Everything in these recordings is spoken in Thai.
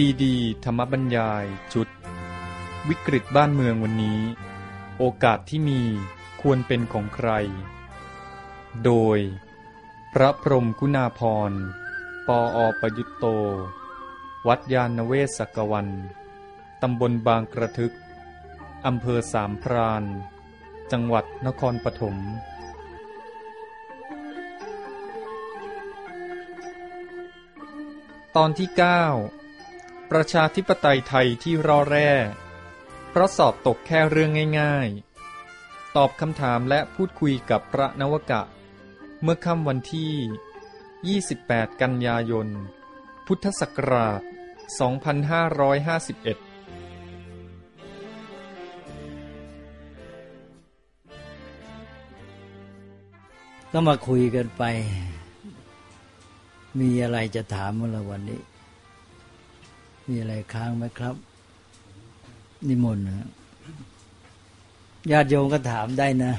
ซีดี ธรรมบรรยาย ชุด วิกฤตบ้านเมืองวันนี้ โอกาสที่มีควรเป็นของใคร โดย พระพรมกุณาพร ปออประยุตโต วัดยาณเวศกวัน ตำบลบางกระทึก อำเภอสามพราน จังหวัดนครปฐมตอนที่ 9 ประชาธิปไตยไทยที่รอแร่ เพราะสอบตกแค่เรื่องง่าย ๆ ตอบคำถามและพูดคุยกับพระนวกะ เมื่อค่ำวันที่ 28 กันยายน พุทธศักราช 2551ก็มาคุยกันไป มีอะไรจะถามเมื่อวันนี้ มีอะไรค้างไหมครับ นิมนต์นะญาติโยมก็ถามได้นะ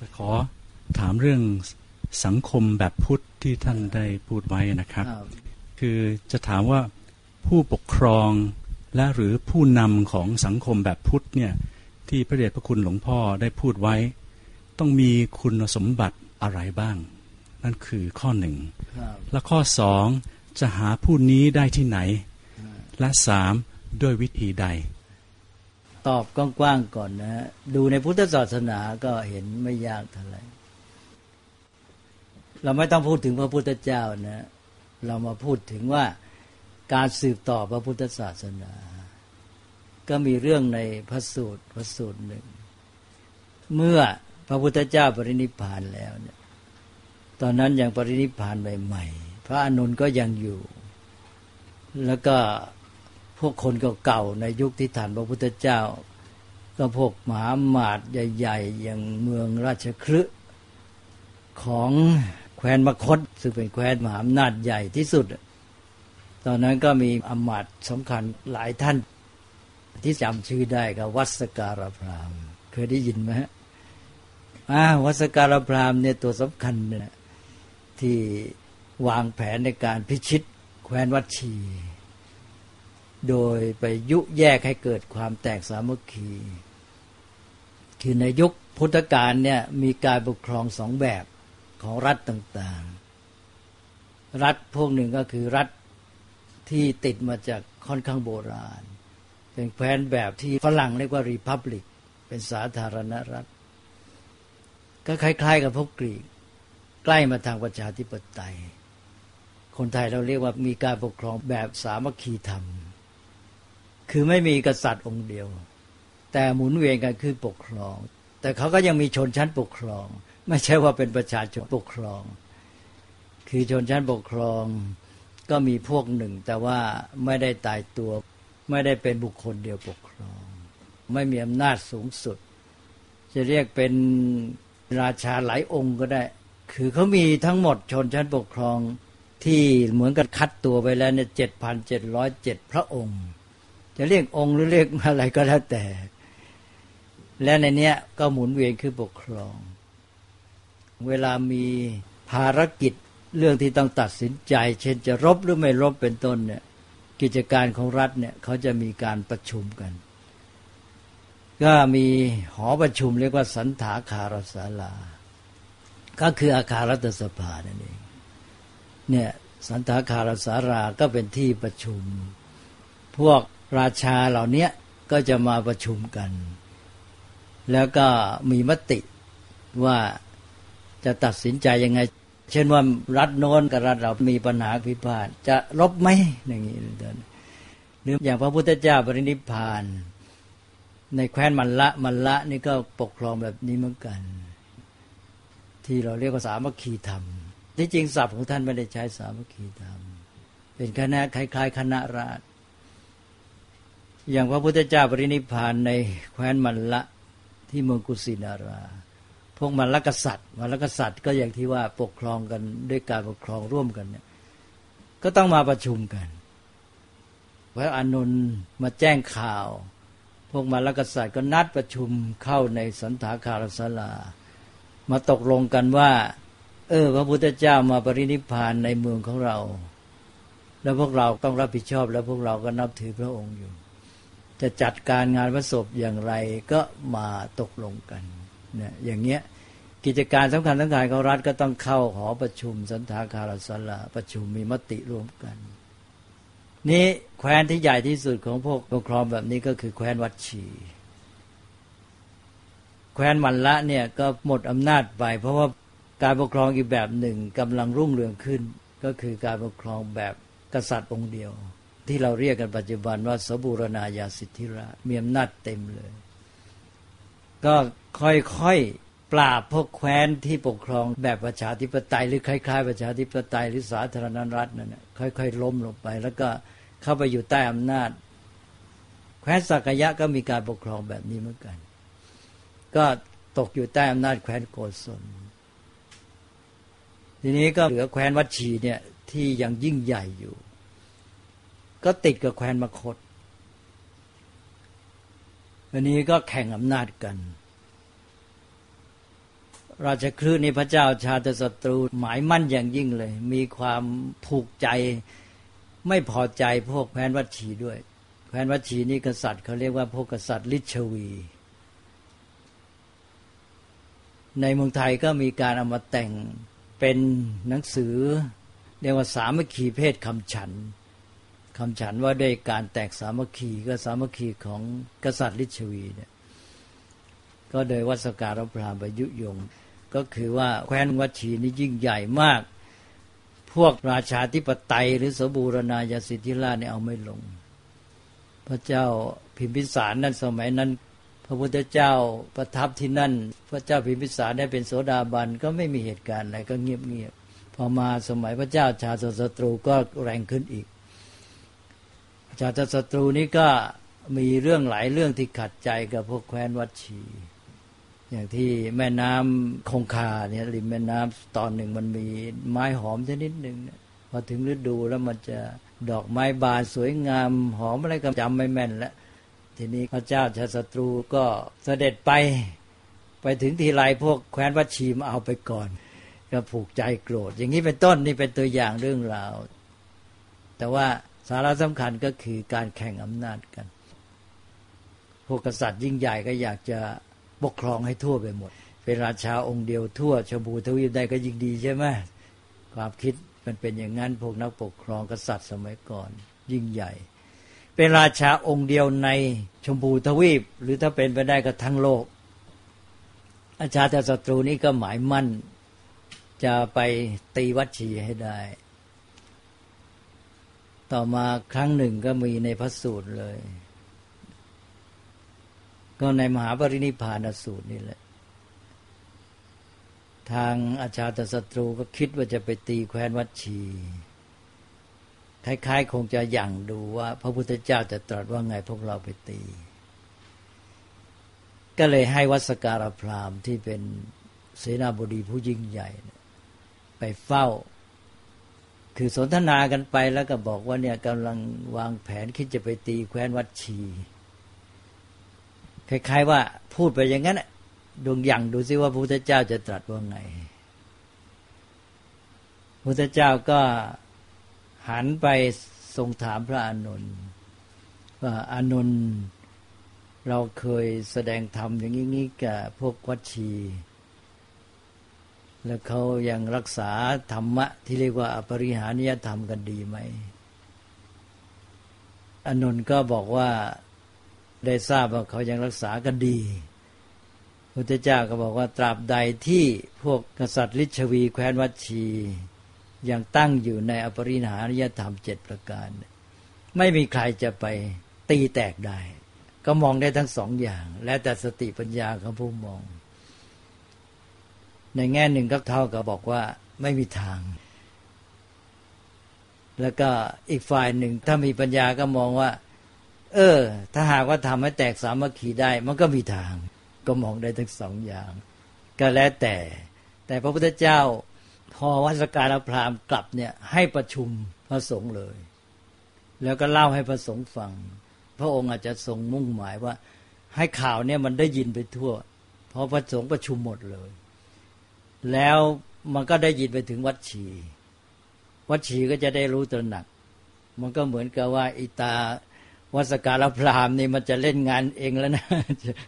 จะขอถามเรื่องสังคมแบบพุทธที่ท่านได้พูดไว้นะครับ คือจะถามว่าผู้ปกครองและหรือผู้นำของสังคมแบบพุทธเนี่ย ที่พระเดชพระคุณหลวงพ่อได้พูดไว้ ต้องมีคุณสมบัติอะไรบ้าง นั่นคือข้อหนึ่ง และข้อสอง จะหาผู้นี้ได้ที่ไหน และสามด้วยวิธีใด ตอบกว้างๆก่อนนะดูในพุทธศาสนาก็เห็นไม่ยากเท่าไหร่เราไม่ต้องพูดถึงพระพุทธเจ้านะ เรามาพูดถึงว่าการสืบต่อพระพุทธศาสนา ก็มีเรื่องในพระสูตรพระสูตรหนึ่ง เมื่อพระพุทธเจ้าปรินิพานแล้วเนี่ยตอนนั้นยังปรินิพานใหม่ๆ พระอนุนก็ยังอยู่ แล้วก็พวกคนเก่าๆในยุคที่ฐานพระพุทธเจ้า ก็พวกมหามาตใหญ่ๆ อย่างเมืองราชคลึของแคว้นมคตซึ่งเป็นแคว้นมหาอำนาจใหญ่ที่สุด ตอนนั้นก็มีอมาตย์สำคัญหลายท่านที่จำชื่อได้ก็วัสการพรามเคยได้ยินไหมฮะอาวัสการพรามเนี่ยตัวสำคัญเนี่ยที่ วางแผนในการพิชิตแคว้นวัชี โดยไปยุแยกให้เกิดความแตกสามัคคีคือในยุคพุทธกาลเนี่ยมีการปกครองสองแบบของรัฐต่างๆ รัฐพวกหนึ่งก็คือรัฐที่ติดมาจากค่อนข้างโบราณ เป็นแคว้นแบบที่ฝรั่งเรียกว่ารีพับลิก เป็นสาธารณรัฐ ก็คล้าย ๆ กับพวกกรีก ใกล้มาทางประชาธิปไตย คนไทยเราเรียกว่ามีการปกครองแบบสามัคคีธรรม คือไม่มีกษัตริย์องค์เดียว แต่หมุนเวียนกันคือปกครอง แต่เขาก็ยังมีชนชั้นปกครอง ไม่ใช่ว่าเป็นประชาชนปกครอง คือชนชั้นปกครองก็มีพวกหนึ่ง แต่ว่าไม่ได้ตายตัว ไม่ได้เป็นบุคคลเดียวปกครอง ไม่มีอำนาจสูงสุด จะเรียกเป็นราชาหลายองค์ก็ได้ คือเขามีทั้งหมดชนชั้นปกครอง ที่เหมือนกับคัดตัวไปแล้วเนี่ยเจ็ดพันเจ็ดร้อยเจ็ดพระองค์ จะเรียกองค์หรือเรียกอะไรก็แล้วแต่ และในเนี้ยก็หมุนเวียนคือปกครอง เวลามีภารกิจเรื่องที่ต้องตัดสินใจ เช่นจะรบหรือไม่รบเป็นต้นเนี่ย กิจการของรัฐเนี่ยเขาจะมีการประชุมกัน ก็มีหอประชุมเรียกว่าสันถาคารศาลา ก็คืออาคารรัฐสภานั่นเอง เนี่ยสันถาคารศาลาก็เป็นที่ประชุม พวกราชาเหล่านี้ก็จะมาประชุมกัน แล้วก็มีมติว่าจะตัดสินใจยังไง เช่นว่ารัฐโน้นกับรัฐเรามีปัญหาพิพาทจะลบไหมอย่างนี้เดินหรืออย่างพระพุทธเจ้าปรินิพาน ในแคว้นมันละมันละนี่ก็ปกครองแบบนี้เหมือนกัน ที่เราเรียกว่าสามัคคีธรรม ที่จริงศัพท์ของท่านไม่ได้ใช้สามัคคีธรรม เป็นคณะคล้ายๆ คณะราษฎรอย่างพระพุทธเจ้าปรินิพานในแคว้นมันละที่เมืองกุสินารา พวกมันลกษัตริย์มันลกษัตริย์ก็อย่างที่ว่าปกครองกันด้วยการปกครองร่วมกันเนี่ย ก็ต้องมาประชุมกันพระอนุนมาแจ้งข่าว พวกมันลกษัตริย์ก็นัดประชุมเข้าในสันถาคารศาลา มาตกลงกันว่า เออ พระพุทธเจ้ามาปรินิพานในเมืองของเรา แล้วพวกเราต้องรับผิดชอบ แล้วพวกเราก็นับถือพระองค์อยู่ จะจัดการงานพระศพอย่างไรก็มาตกลงกันเนี่ยอย่างเงี้ยกิจการสำคัญสำคัญของรัฐก็ต้องเข้าหอประชุมสันทาคารสลาประชุมมีมติร่วมกัน นี่แคว้นที่ใหญ่ที่สุดของพวกปกครองแบบนี้ก็คือแคว้นวัดชีแคว้นมันละเนี่ยก็หมดอำนาจไป เพราะว่า การปกครองอีกแบบหนึ่งกำลังรุ่งเรืองขึ้น ก็คือการปกครองแบบกษัตริย์องค์เดียว ที่เราเรียกกันปัจจุบันว่าสบูรณาญาสิทธิราชมีอำนาจเต็มเลย ก็ค่อยๆปราบพวกแคว้นที่ปกครองแบบประชาธิปไตยหรือคล้าย ๆ ประชาธิปไตยหรือสาธารณรัฐนั่นค่อยๆล้มลงไป แล้วก็เข้าไปอยู่ใต้อำนาจ แคว้นสักยะก็มีการปกครองแบบนี้เหมือนกัน ก็ตกอยู่ใต้อำนาจแคว้นโกศล ทีนี้ก็เหลือแคว้นวัดชีเนี่ยที่ยังยิ่งใหญ่อยู่ ก็ติดกับแคว้นมคตอันนี้ก็แข่งอำนาจกัน ราชคลื่นในพระเจ้าชาติศัตรูหมายมั่นอย่างยิ่งเลย มีความผูกใจไม่พอใจพวกแคว้นวัดชีด้วย แคว้นวัดชีนี่กษัตริย์เขาเรียกว่าพวกกษัตริย์ลิชวี ในเมืองไทยก็มีการเอามาแต่ง เป็นหนังสือเรียกว่าสามัคคีเพศคำฉันคำฉันว่าด้วยการแตกสามัคคีก็สามัคคีของกษัตริย์ลิชวีเนี่ยก็โดยวัสการพรามประยุยง ก็คือว่าแคว้นวัชีนี่ยิ่งใหญ่มาก พวกราชาธิปไตยหรือสบูรณาญาสิทธิราชเนี่ยเอาไม่ลง พระเจ้าพิมพิสารนั้นสมัยนั้น พระพุทธเจ้าประทับที่นั่น พระเจ้าพิมพิสารได้เป็นโสดาบันก็ไม่มีเหตุการณ์อะไรก็เงียบๆพอมาสมัยพระเจ้าชาติศัตรูก็แรงขึ้นอีก ชาติศัตรูนี้ก็มีเรื่องหลายเรื่องที่ขัดใจกับพวกแคว้นวัดชีอย่างที่แม่น้ำคงคาเนี่ยริมแม่น้ำตอนหนึ่งมันมีไม้หอมชนิดหนึ่งพอถึงฤดูแล้วมันจะดอกไม้บานสวยงามหอมอะไรก็จำไม่แม่นแล้ว ทีนี้พระเจ้าชาติศัตรูก็เสด็จไป ไปถึงทีไรพวกแคว้นวัชีมาเอาไปก่อน ก็ผูกใจโกรธ อย่างนี้เป็นต้นนี่เป็นตัวอย่างเรื่องราว แต่ว่าสาระสำคัญก็คือการแข่งอำนาจกัน พวกกษัตริย์ยิ่งใหญ่ก็อยากจะปกครองให้ทั่วไปหมด เป็นราชาองค์เดียวทั่วชมพูทวีปได้ก็ยิ่งดีใช่ไหมความคิดมันเป็นอย่างนั้นพวกนักปกครองกษัตริย์สมัยก่อน ยิ่งใหญ่ เป็นราชาองค์เดียวในชมพูทวีป หรือถ้าเป็นไปได้ก็ทั้งโลก อาชาติศัตรูนี้ก็หมายมั่น จะไปตีวัดชีให้ได้ ต่อมาครั้งหนึ่งก็มีในพระสูตรเลย ก็ในมหาปรินิพานสูตรนี่แหละทางอาชาตศัตรูก็คิดว่าจะไปตีแคว้นวัดชี คล้ายๆ คงจะยั่งดูว่า พระพุทธเจ้าจะตรัสว่าไงพวกเราไปตี ก็เลยให้วัสการพรามที่เป็นเสนาบดีผู้ยิ่งใหญ่ ไปเฝ้า คือสนทนากันไปแล้วก็บอกว่าเนี่ยกำลังวางแผนคิดจะไปตีแคว้นวัดชี คล้ายๆว่าพูดไปอย่างนั้นดวงอย่างดูซิว่าพระพุทธเจ้าจะตรัสว่าไงพระพุทธเจ้าก็ หันไปทรงถามพระอานนท์ว่าอานนท์เราเคยแสดงธรรมอย่างนี้กับพวกวัดชี แล้วเขายังรักษาธรรมะที่เรียกว่าอปริหานิยธรรมกันดีไหมอนนท์ก็บอกว่าได้ทราบว่าเขายังรักษากันดีพุทธเจ้าก็บอกว่าตราบใดที่พวกกษัตริย์ลิชวีแคว้นวัชี ยังตั้งอยู่ในอปริหานิยธรรมเจ็ดประการ ไม่มีใครจะไปตีแตกได้ ก็มองได้ทั้งสองอย่าง และแต่สติปัญญาของผู้มอง ในแง่หนึ่งก็เท่ากับบอกว่าไม่มีทาง แล้วก็อีกฝ่ายหนึ่งถ้ามีปัญญาก็มองว่า เออ ถ้าหากว่าทำให้แตกสามัคคีได้ มันก็มีทาง ก็มองได้ทั้งสองอย่าง ก็แล้วแต่ แต่พระพุทธเจ้า พอวัสการพราหมณ์กลับเนี่ยให้ประชุมพระสงฆ์เลย แล้วก็เล่าให้พระสงฆ์ฟัง พระองค์อาจจะทรงมุ่งหมายว่า ให้ข่าวเนี่ยมันได้ยินไปทั่ว เพราะพระสงฆ์ประชุมหมดเลย แล้วมันก็ได้ยินไปถึงวัดชี วัดชีก็จะได้รู้ตระหนัก มันก็เหมือนกับว่าอิตาวัสการพรามนี่มันจะเล่นงานเองแล้วนะ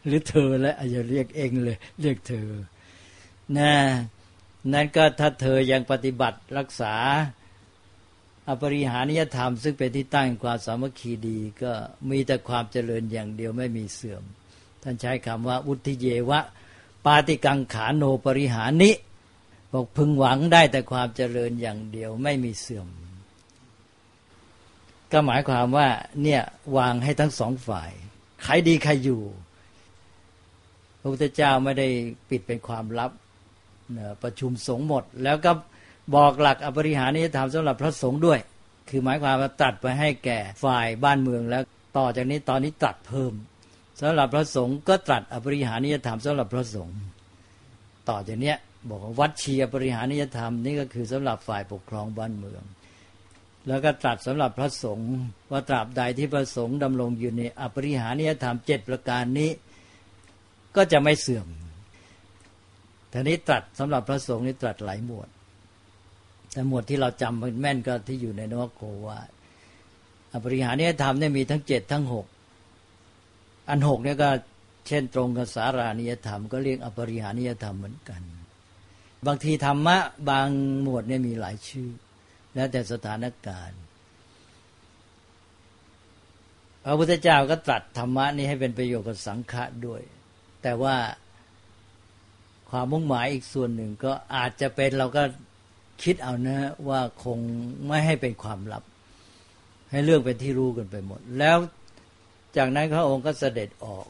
หรือเธอแล้วอย่าเรียกเองเลย เรียกเธอนะ นั่นก็ถ้าเธอยังปฏิบัติรักษาอปริหานิยธรรม ซึ่งเป็นที่ตั้งความสามัคคีดีก็มีแต่ความเจริญอย่างเดียวไม่มีเสื่อม ท่านใช้คำว่าอุทิเยวะ ปาติกังขาโนปริหานิบอกพึงหวังได้แต่ความเจริญอย่างเดียวไม่มีเสื่อม ก็หมายความว่าเนี่ยวางให้ทั้งสองฝ่าย ใครดีใครอยู่ พระพุทธเจ้าไม่ได้ปิดเป็นความลับ ประชุมสงฆ์หมด แล้วก็บอกหลักอปริหานิยธรรมสำหรับพระสงฆ์ด้วย คือหมายความว่าตัดไปให้แก่ฝ่ายบ้านเมืองแล้วต่อจากนี้ตอนนี้ตัดเพิ่มสำหรับพระสงฆ์ก็ตรัสอปริหานิยธรรมสำหรับพระสงฆ์ต่อจากนี้บอกว่าวัดเชียปริหานิยธรรมนี่ก็คือสำหรับฝ่ายปกครองบ้านเมือง แล้วก็ตรัสสำหรับพระสงฆ์ว่าตราบใดที่พระสงฆ์ดำรงอยู่ในอปริหานิยธรรมเจ็ดประการนี้ ก็จะไม่เสื่อม ทีนี้ตรัสสำหรับพระสงฆ์นี่ตรัสหลายหมวด แต่หมวดที่เราจำแม่นก็ที่อยู่ในนวโกวาอปริหานิยธรรมเนี่ยมีทั้งเจ็ดทั้งหกอันหกเนี่ยก็เช่นตรงกับสารานิยธรรม ก็เรียกอปริหานิยธรรมเหมือนกัน บางทีธรรมะบางหมวดเนี่ยมีหลายชื่อ แล้วแต่สถานการณ์พระพุทธเจ้าก็ตรัสธรรมะนี้ให้เป็นประโยชน์กับสังฆะด้วย แต่ว่า ความมุ่งหมายอีกส่วนหนึ่งก็อาจจะเป็นเราก็คิดเอานะว่าคงไม่ให้เป็นความลับ ให้เรื่องเป็นที่รู้กันไปหมด แล้วจากนั้นพระองค์ก็เสด็จออก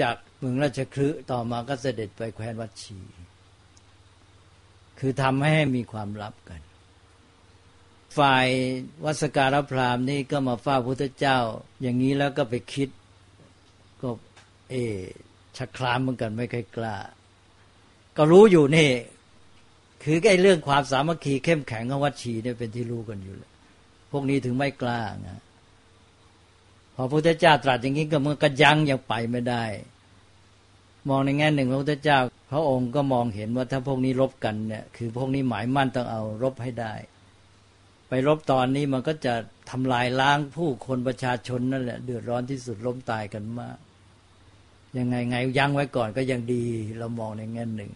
จากเมืองราชคฤห์ต่อมาก็เสด็จไปแคว้นวัดชี คือทำให้มีความลับกัน ฝ่ายวัสการพรามนี่ก็มาฝ้าพุทธเจ้า อย่างนี้แล้วก็ไปคิดก็เอชักคลามเหมือนกันไม่ค่อยกล้า ก็รู้อยู่นี่ คือไอ้เรื่องความสามัคคีเข้มแข็งของวัดชีเนี่ยเป็นที่รู้กันอยู่แล้วพวกนี้ถึงไม่กล้านะพอพระพุทธเจ้าตรัสอย่างนี้ก็มันก็ยังยังไปไม่ได้ มองในแง่หนึ่งพระพุทธเจ้า พระองค์ก็มองเห็นว่าถ้าพวกนี้รบกันเนี่ยคือพวกนี้หมายมั่นต้องเอารบให้ได้ ไปรบตอนนี้มันก็จะทำลายล้างผู้คนประชาชนนั่นแหละเดือดร้อนที่สุดล้มตายกันมาก ยังไงไงยั้งไว้ก่อนก็ยังดี เรามองในแง่หนึ่ง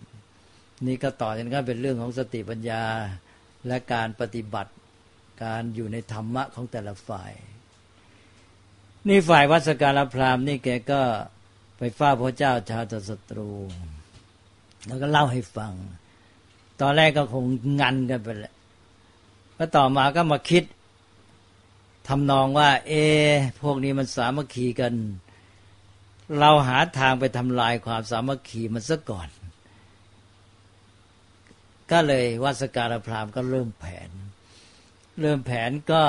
นี่ก็ต่อกนั้นก็เป็นเรื่องของสติปัญญาและการปฏิบัติการอยู่ในธรรมะของแต่ละฝ่าย นี่ฝ่ายวัสการพรามนี่แกก็ไปฟ้าพระเจ้าชาตศัตรู แล้วก็เล่าให้ฟัง ตอนแรกก็คงงันกันไปแหละก็ต่อมาก็มาคิดทำนองว่า เอ พวกนี้มันสามัคคีกัน เราหาทางไปทำลายความสามัคคีมันซะก่อน ก็เลยวัสการพรามก็เริ่มแผน เริ่มแผนก็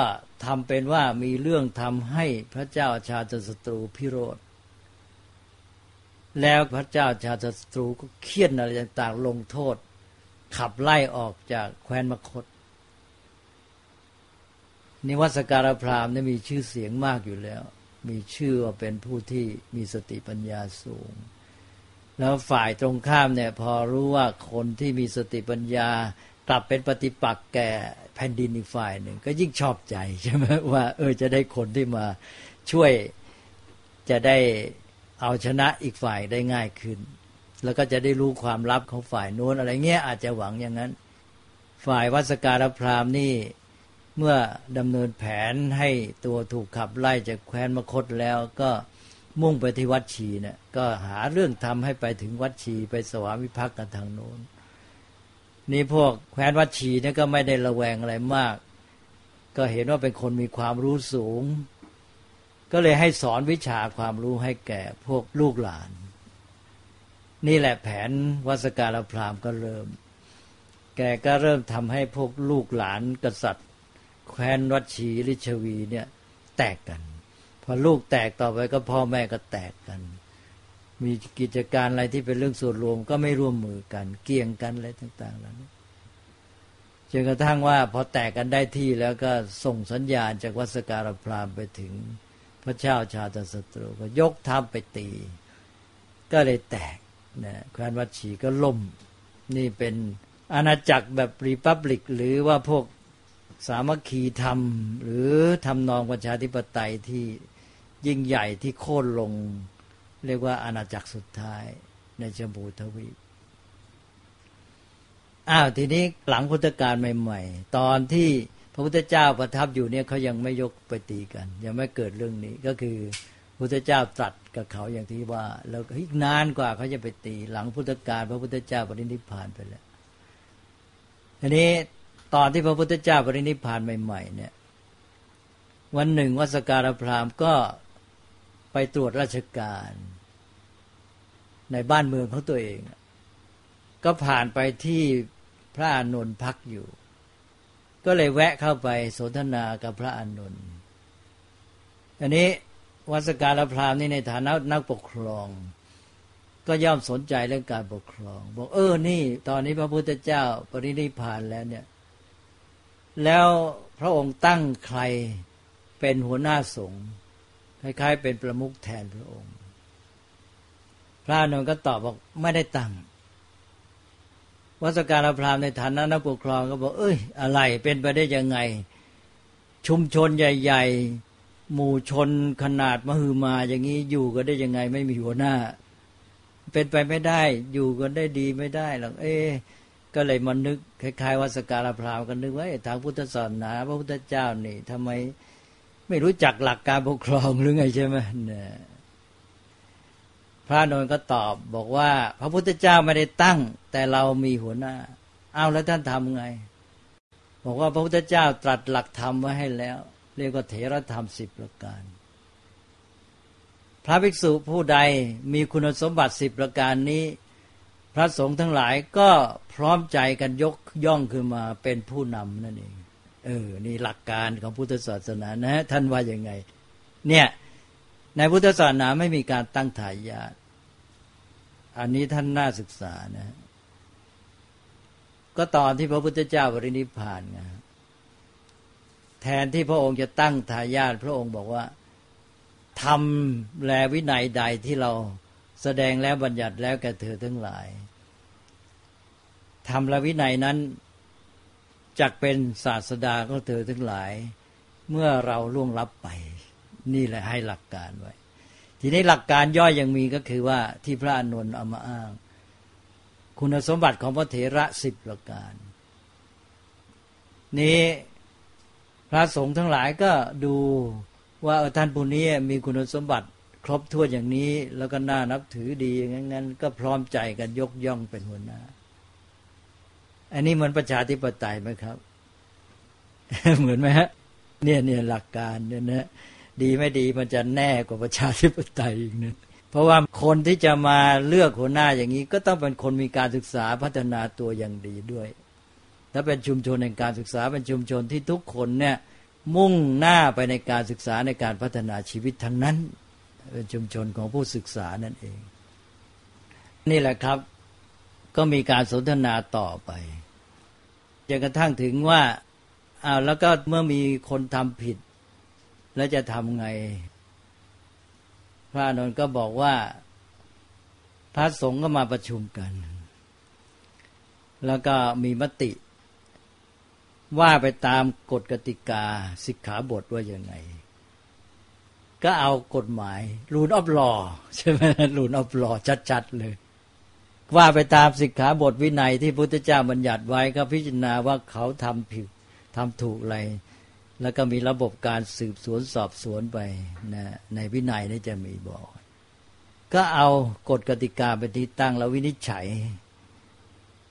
ทำเป็นว่ามีเรื่องทำให้พระเจ้าชาติศัตรูพิโรธแล้วพระเจ้าชาติศัตรูก็เคี่ยนอะไรต่างๆลงโทษ ขับไล่ออกจากแคว้นมคตนิวัสการพรามนี่มีชื่อเสียงมากอยู่แล้ว มีชื่อว่าเป็นผู้ที่มีสติปัญญาสูง แล้วฝ่ายตรงข้ามเนี่ยพอรู้ว่าคนที่มีสติปัญญากลับเป็นปฏิปักษ์แก่แผ่นดินอีกฝ่ายหนึ่ง ก็ยิ่งชอบใจใช่ไหมว่า เออจะได้คนที่มาช่วยจะได้เอาชนะอีกฝ่ายได้ง่ายขึ้น แล้วก็จะได้รู้ความลับของฝ่ายโน้นอะไรเงี้ยอาจจะหวังอย่างนั้น ฝ่ายวัสการพราหมณ์นี่ เมื่อดำเนินแผนให้ตัวถูกขับไล่จากแคว้นมคตแล้วก็มุ่งไปที่วัดชีเนะี่ยก็หาเรื่องทำให้ไปถึงวัดชีไปสวามิภักดิ์กันทางโน้นนี่พวกแคว้นวัดชีเนี่ยก็ไม่ได้ระแวงอะไรมาก ก็เห็นว่าเป็นคนมีความรู้สูง ก็เลยให้สอนวิชาความรู้ให้แก่พวกลูกหลาน นี่แหละแผนวัสการพรามก็เริ่ม แกก็เริ่มทำให้พวกลูกหลานกษัตริย์ แคว้นวัดชีริชวีเนี่ย แตกกัน พอลูกแตกต่อไปก็พ่อแม่ก็แตกกัน มีกิจการอะไรที่เป็นเรื่องส่วนรวมก็ไม่ร่วมมือกัน เกี่ยงกันอะไรต่างๆเหล่านี้จนกระทั่งว่าพอแตกกันได้ที่แล้วก็ส่งสัญญาณจากวัสการพรามไปถึงพระเจ้าชาติศัตรูก็ยกทัพไปตี ก็เลยแตกนะแคว้นวัดชีก็ล่ม นี่เป็นอาณาจักรแบบรีพับลิก หรือว่าพวก สามัคคีธรรม หรือทำนองประชาธิปไตยที่ยิ่งใหญ่ที่โค่นลง เรียกว่าอาณาจักรสุดท้ายในชมพูทวีปอ้าวทีนี้หลังพุทธกาลใหม่ ๆ ตอนที่พระพุทธเจ้าประทับอยู่เนี่ยเขายังไม่ยกไปตีกัน ยังไม่เกิดเรื่องนี้ก็คือพุทธเจ้าตรัสกับเขาอย่างที่ว่า แล้วอีกนานกว่าเขาจะไปตี หลังพุทธกาลพระพุทธเจ้าปรินิพพานไปแล้วทีนี้ ตอนที่พระพุทธเจ้าปรินิพพานใหม่ๆเนี่ย วันหนึ่งวัสการพราหมณ์ก็ไปตรวจราชการ ในบ้านเมืองของตัวเอง ก็ผ่านไปที่พระอานนท์พักอยู่ ก็เลยแวะเข้าไปสนทนากับพระอานนท์อันนี้วัสการพราหมณ์นี่ในฐานะนักปกครอง ก็ย่อมสนใจเรื่องการปกครอง บอกเออนี่ ตอนนี้พระพุทธเจ้าปรินิพานแล้วเนี่ย แล้วพระองค์ตั้งใครเป็นหัวหน้าสงฆ์คล้ายๆ เป็นประมุขแทนพระองค์ พระนนท์ก็ตอบบอกไม่ได้ตั้งวัสการพราหมณ์ในฐานะนักปกครองก็บอก เอ้ย อะไรเป็นไปได้ยังไง ชุมชนใหญ่ ๆ หมู่ชนขนาดมหึมา อย่างนี้อยู่ก็ได้ยังไง ไม่มีหัวหน้า เป็นไปไม่ได้ อยู่กันได้ดีไม่ได้หรอกเอ๊ก็เลยมานึก คล้ายๆวัสการพราหมณ์กันนึกว่าทางพุทธศาสนาพระพุทธเจ้านี่ทำไมไม่รู้จักหลักการปกครองหรือไงใช่ไหมเนี่ยพระนนท์ก็ตอบบอกว่า พระพุทธเจ้าไม่ได้ตั้ง แต่เรามีหัวหน้า เอาแล้วท่านทำไง บอกว่าพระพุทธเจ้าตรัสหลักธรรมไว้ให้แล้ว เรียกว่าเถรธรรมสิบประการ พระภิกษุผู้ใดมีคุณสมบัติสิบประการนี้ ระสงฆ์ทั้งหลายก็พร้อมใจกันยกย่องขึ้นมาเป็นผู้นำนั่นเองเออนี่หลักการของพุทธศาสนานะ ท่านว่ายังไง เนี่ยในพุทธศาสนาไม่มีการตั้งทายาทอันนี้ท่านน่าศึกษานะ ก็ตอนที่พระพุทธเจ้าบริณิพานไงแทนที่พระองค์จะตั้งทายาทพระองค์บอกว่าทำแลวินัยใดที่เราแสดงแล้วบัญญัติแล้วแก่เธอทั้งหลาย ทำละวินัยนั้นจักเป็นศาสดาก็เธอทั้งหลาย เมื่อเราล่วงลับไป นี่แหละให้หลักการไว้ ทีนี้หลักการย่อยยังมีก็คือว่าที่พระอนุนเอามาอ้าง คุณสมบัติของพระเถระสิบประการ นี้พระสงฆ์ทั้งหลายก็ดูว่าท่านผู้นี้มีคุณสมบัติครบถ้วนอย่างนี้ แล้วก็น่านับถือดีอย่างนั้นก็พร้อมใจกันยกย่องเป็นหัวหน้า อันนี้เหมือนประชาธิปไตยไหมครับ เหมือนไหมฮะ เนี่ยเนี่ยหลักการเนี่ยนะดีไม่ดีมันจะแน่กว่าประชาธิปไตยอีกนะเพราะว่าคนที่จะมาเลือกหัวหน้าอย่างนี้ ก็ต้องเป็นคนมีการศึกษาพัฒนาตัวอย่างดีด้วยและเป็นชุมชนในการศึกษาเป็นชุมชนที่ทุกคนเนี่ยมุ่งหน้าไปในการศึกษาในการพัฒนาชีวิตทั้งนั้น เป็นชุมชนของผู้ศึกษานั่นเอง นี่แหละครับ ก็มีการสนทนาต่อไป จนกระทั่งถึงว่าอ้าวแล้วก็เมื่อมีคนทำผิด แล้วจะทำไง พระนนท์ก็บอกว่า พระสงฆ์ก็มาประชุมกัน แล้วก็มีมติ ว่าไปตามกฎกติกาสิกขาบทว่าอย่างไง ก็เอากฎหมายรูนออฟลอใช่ไหมรูนออฟลอชัดๆเลย ว่าไปตามสิกขาบทวินัยที่พุทธเจ้าบัญญัติไว้ก็พิจารณาว่าเขาทำผิดทำถูกอะไร แล้วก็มีระบบการสืบสวนสอบสวนไปนะในวินัยนี่จะมีบอก ก็เอากฎกติกาเป็นที่ตั้งแล้ววินิจฉัย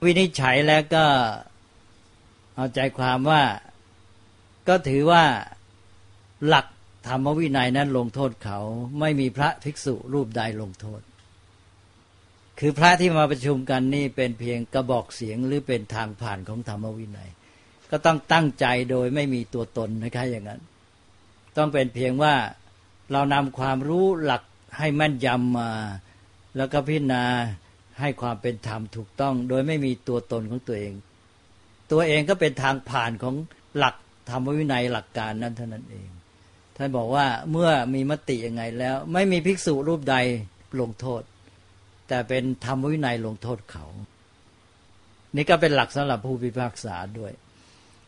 วินิจฉัยแล้วก็เอาใจความว่าก็ถือว่าหลักธรรมวินัยนั้นลงโทษเขาไม่มีพระภิกษุรูปใดลงโทษ คือพระที่มาประชุมกันนี่เป็นเพียงกระบอกเสียงหรือเป็นทางผ่านของธรรมวินัย ก็ต้องตั้งใจโดยไม่มีตัวตนนะคะอย่างนั้น ต้องเป็นเพียงว่าเรานำความรู้หลักให้แม่นยำมา แล้วก็พิจารณาให้ความเป็นธรรมถูกต้อง โดยไม่มีตัวตนของตัวเอง ตัวเองก็เป็นทางผ่านของหลักธรรมวินัยหลักการนั้นเท่านั้นเองท่านบอกว่าเมื่อมีมติยังไงแล้ว ไม่มีภิกษุรูปใดลงโทษ แต่เป็นธรรมวินัยลงโทษเขา นี่ก็เป็นหลักสำหรับผู้พิพากษาด้วย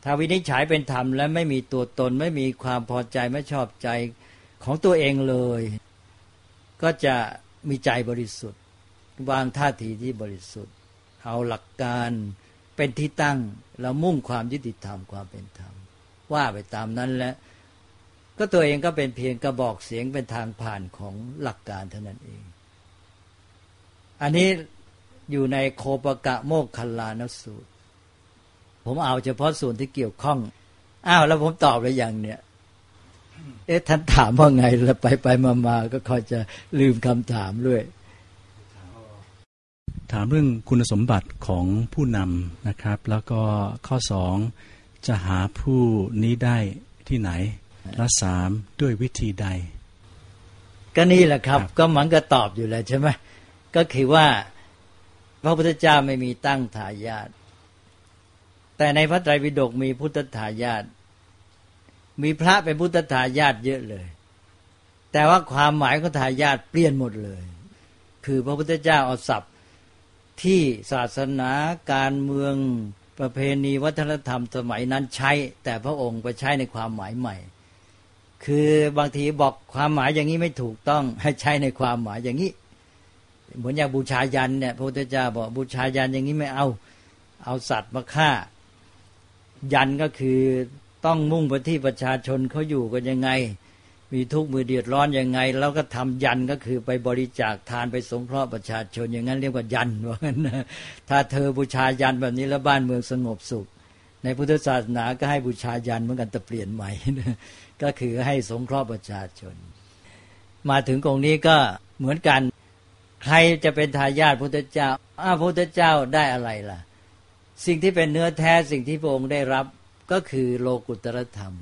ถ้าวินิจฉัยเป็นธรรมและไม่มีตัวตนไม่มีความพอใจไม่ชอบใจของตัวเองเลย ก็จะมีใจบริสุทธิ์ วางท่าทีที่บริสุทธิ์ เอาหลักการเป็นที่ตั้งแล้วมุ่งความยุติธรรมความเป็นธรรม ว่าไปตามนั้นและก็ตัวเองก็เป็นเพียงกระบอกเสียงเป็นทางผ่านของหลักการเท่านั้นเอง อันนี้อยู่ในโคปกะโมกคัลลานสูตร ผมเอาเฉพาะส่วนที่เกี่ยวข้อง อ้าวแล้วผมตอบเลยอย่างเนี้ยเอ๊ะท่านถามว่าไงแล้วไปไปมามาก็คอยจะลืมคำถามด้วย ถามเรื่องคุณสมบัติของผู้นำนะครับ แล้วก็ข้อสองจะหาผู้นี้ได้ที่ไหนและสามด้วยวิธีใด ก็นี่แหละครับ ก็มันก็ตอบอยู่แล้วใช่ไหม ก็คือว่าพระพุทธเจ้าไม่มีตั้งทายาทแต่ในพระไตรปิฎกมีพุทธทายาทมีพระเป็นพุทธทายาทเยอะเลย แต่ว่าความหมายของทายาทเปลี่ยนหมดเลย คือพระพุทธเจ้าเอาศัพท์ที่ศาสนาการเมืองประเพณีวัฒนธรรมสมัยนั้นใช้ แต่พระองค์ไปใช้ในความหมายใหม่ คือบางทีบอกความหมายอย่างนี้ไม่ถูกต้องให้ใช้ในความหมายอย่างนี้ เหมือนอย่างบูชายันเนี่ยพระพุทธเจ้าบอกบูชายันอย่างนี้ไม่เอาเอาสัตว์มาฆ่า ยันก็คือต้องมุ่งไปที่ประชาชนเขาอยู่กันยังไง มีทุกข์มือเดือดร้อนยังไง แล้วก็ทำยันก็คือไปบริจาคทานไปสงเคราะห์ประชาชนอย่างนั้นเรียกว่ายันว่างั้นถ้าเธอบูชายันแบบนี้แล้วบ้านเมืองสงบสุข ในพุทธศาสนาก็ให้บูชายันเหมือนกันแต่เปลี่ยนใหม่ก็คือให้สงเคราะห์ประชาชน มาถึงตรงนี้ก็เหมือนกัน ใครจะเป็นทายาทพุทธเจ้าอ้าพุทธเจ้าได้อะไรล่ะ สิ่งที่เป็นเนื้อแท้สิ่งที่พระองค์ได้รับก็คือโลกุตรธรรม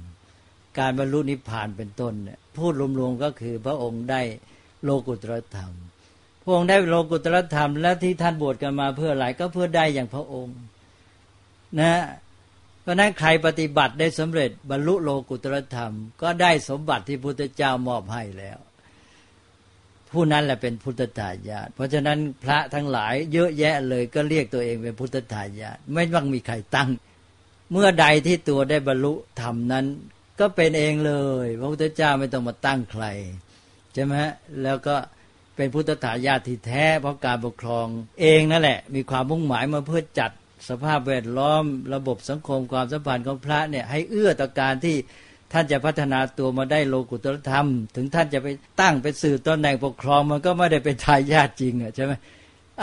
การบรรลุนิพพานเป็นต้นเนี่ยพูดรวมๆก็คือพระองค์ได้โลกุตรธรรม พระองค์ได้โลกุตรธรรม และที่ท่านบวชกันมาเพื่ออะไรก็เพื่อได้อย่างพระองค์ นะเพราะนั้นใครปฏิบัติได้สำเร็จบรรลุโลกุตรธรรม ก็ได้สมบัติที่พุทธเจ้ามอบให้แล้ว ผู้นั้นแหละเป็นพุทธทายาทเพราะฉะนั้นพระทั้งหลายเยอะแยะเลยก็เรียกตัวเองเป็นพุทธทายาทไม่ต้องมีใครตั้ง เมื่อใดที่ตัวได้บรรลุธรรมนั้น ก็เป็นเองเลย พระพุทธเจ้าไม่ต้องมาตั้งใครใช่ไหมแล้วก็เป็นพุทธถายาทที่แท้ เพราะการปกครองเองนั่นแหละ มีความมุ่งหมายมาเพื่อจัดสภาพแวดล้อม ระบบสังคมความสัมพันธ์ของพระเนี่ยให้เอื้อต่อการที่ ท่านจะพัฒนาตัวมาได้โลกุตรธรรม ถึงท่านจะไปตั้งเป็นสื่อตนแหน่งปกครองมันก็ไม่ได้เป็นทายาทจริงอะใช่ไหม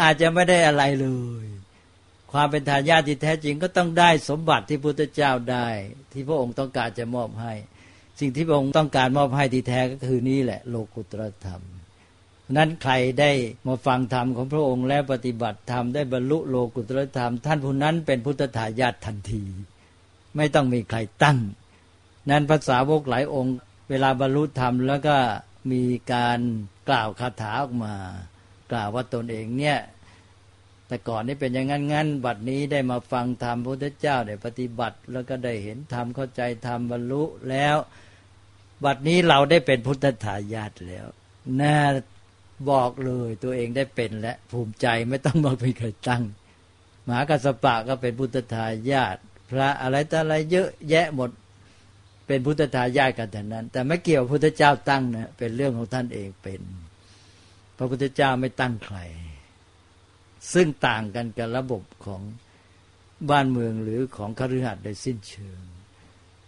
อาจจะไม่ได้อะไรเลย ความเป็นทายาทที่แท้จริงก็ต้องได้สมบัติที่พุทธเจ้าได้ ที่พระองค์ต้องการจะมอบให้ สิ่งที่พระองค์ต้องการมอบให้ที่แท้ก็คือนี่แหละ โลกุตรธรรมนั้นใครได้มาฟังธรรมของพระองค์และปฏิบัติธรรมได้บรรลุโลกุตรธรรม ท่านผู้นั้นเป็นพุทธทายาททันที ไม่ต้องมีใครตั้ง นั้นภาษาวกหลายองค์ เวลาบรรลุธรรมแล้วก็มีการกล่าวคาถาออกมา กล่าวว่าตนเองเนี่ยแต่ก่อนนี่เป็นอย่างนั้นงั้นบัดนี้ได้มาฟังธรรมพระพุทธเจ้าได้ปฏิบัติ แล้วก็ได้เห็นธรรมเข้าใจธรรมบรรลุแล้ว บัดนี้เราได้เป็นพุทธทายาทแล้วน่าบอกเลยตัวเองได้เป็นและภูมิใจไม่ต้องมาเป็นใครตั้งมหากัสปะก็เป็นพุทธทายาทพระอะไรต่อะไรเยอะแยะหมด เป็นพุทธทายาทกันแต่นั้น แต่ไม่เกี่ยวพุทธเจ้าตั้งนะเป็นเรื่องของท่านเองเป็น พระพุทธเจ้าไม่ตั้งใคร ซึ่งต่างกันกับระบบของบ้านเมืองหรือของคฤหัสถ์โดยสิ้นเชิง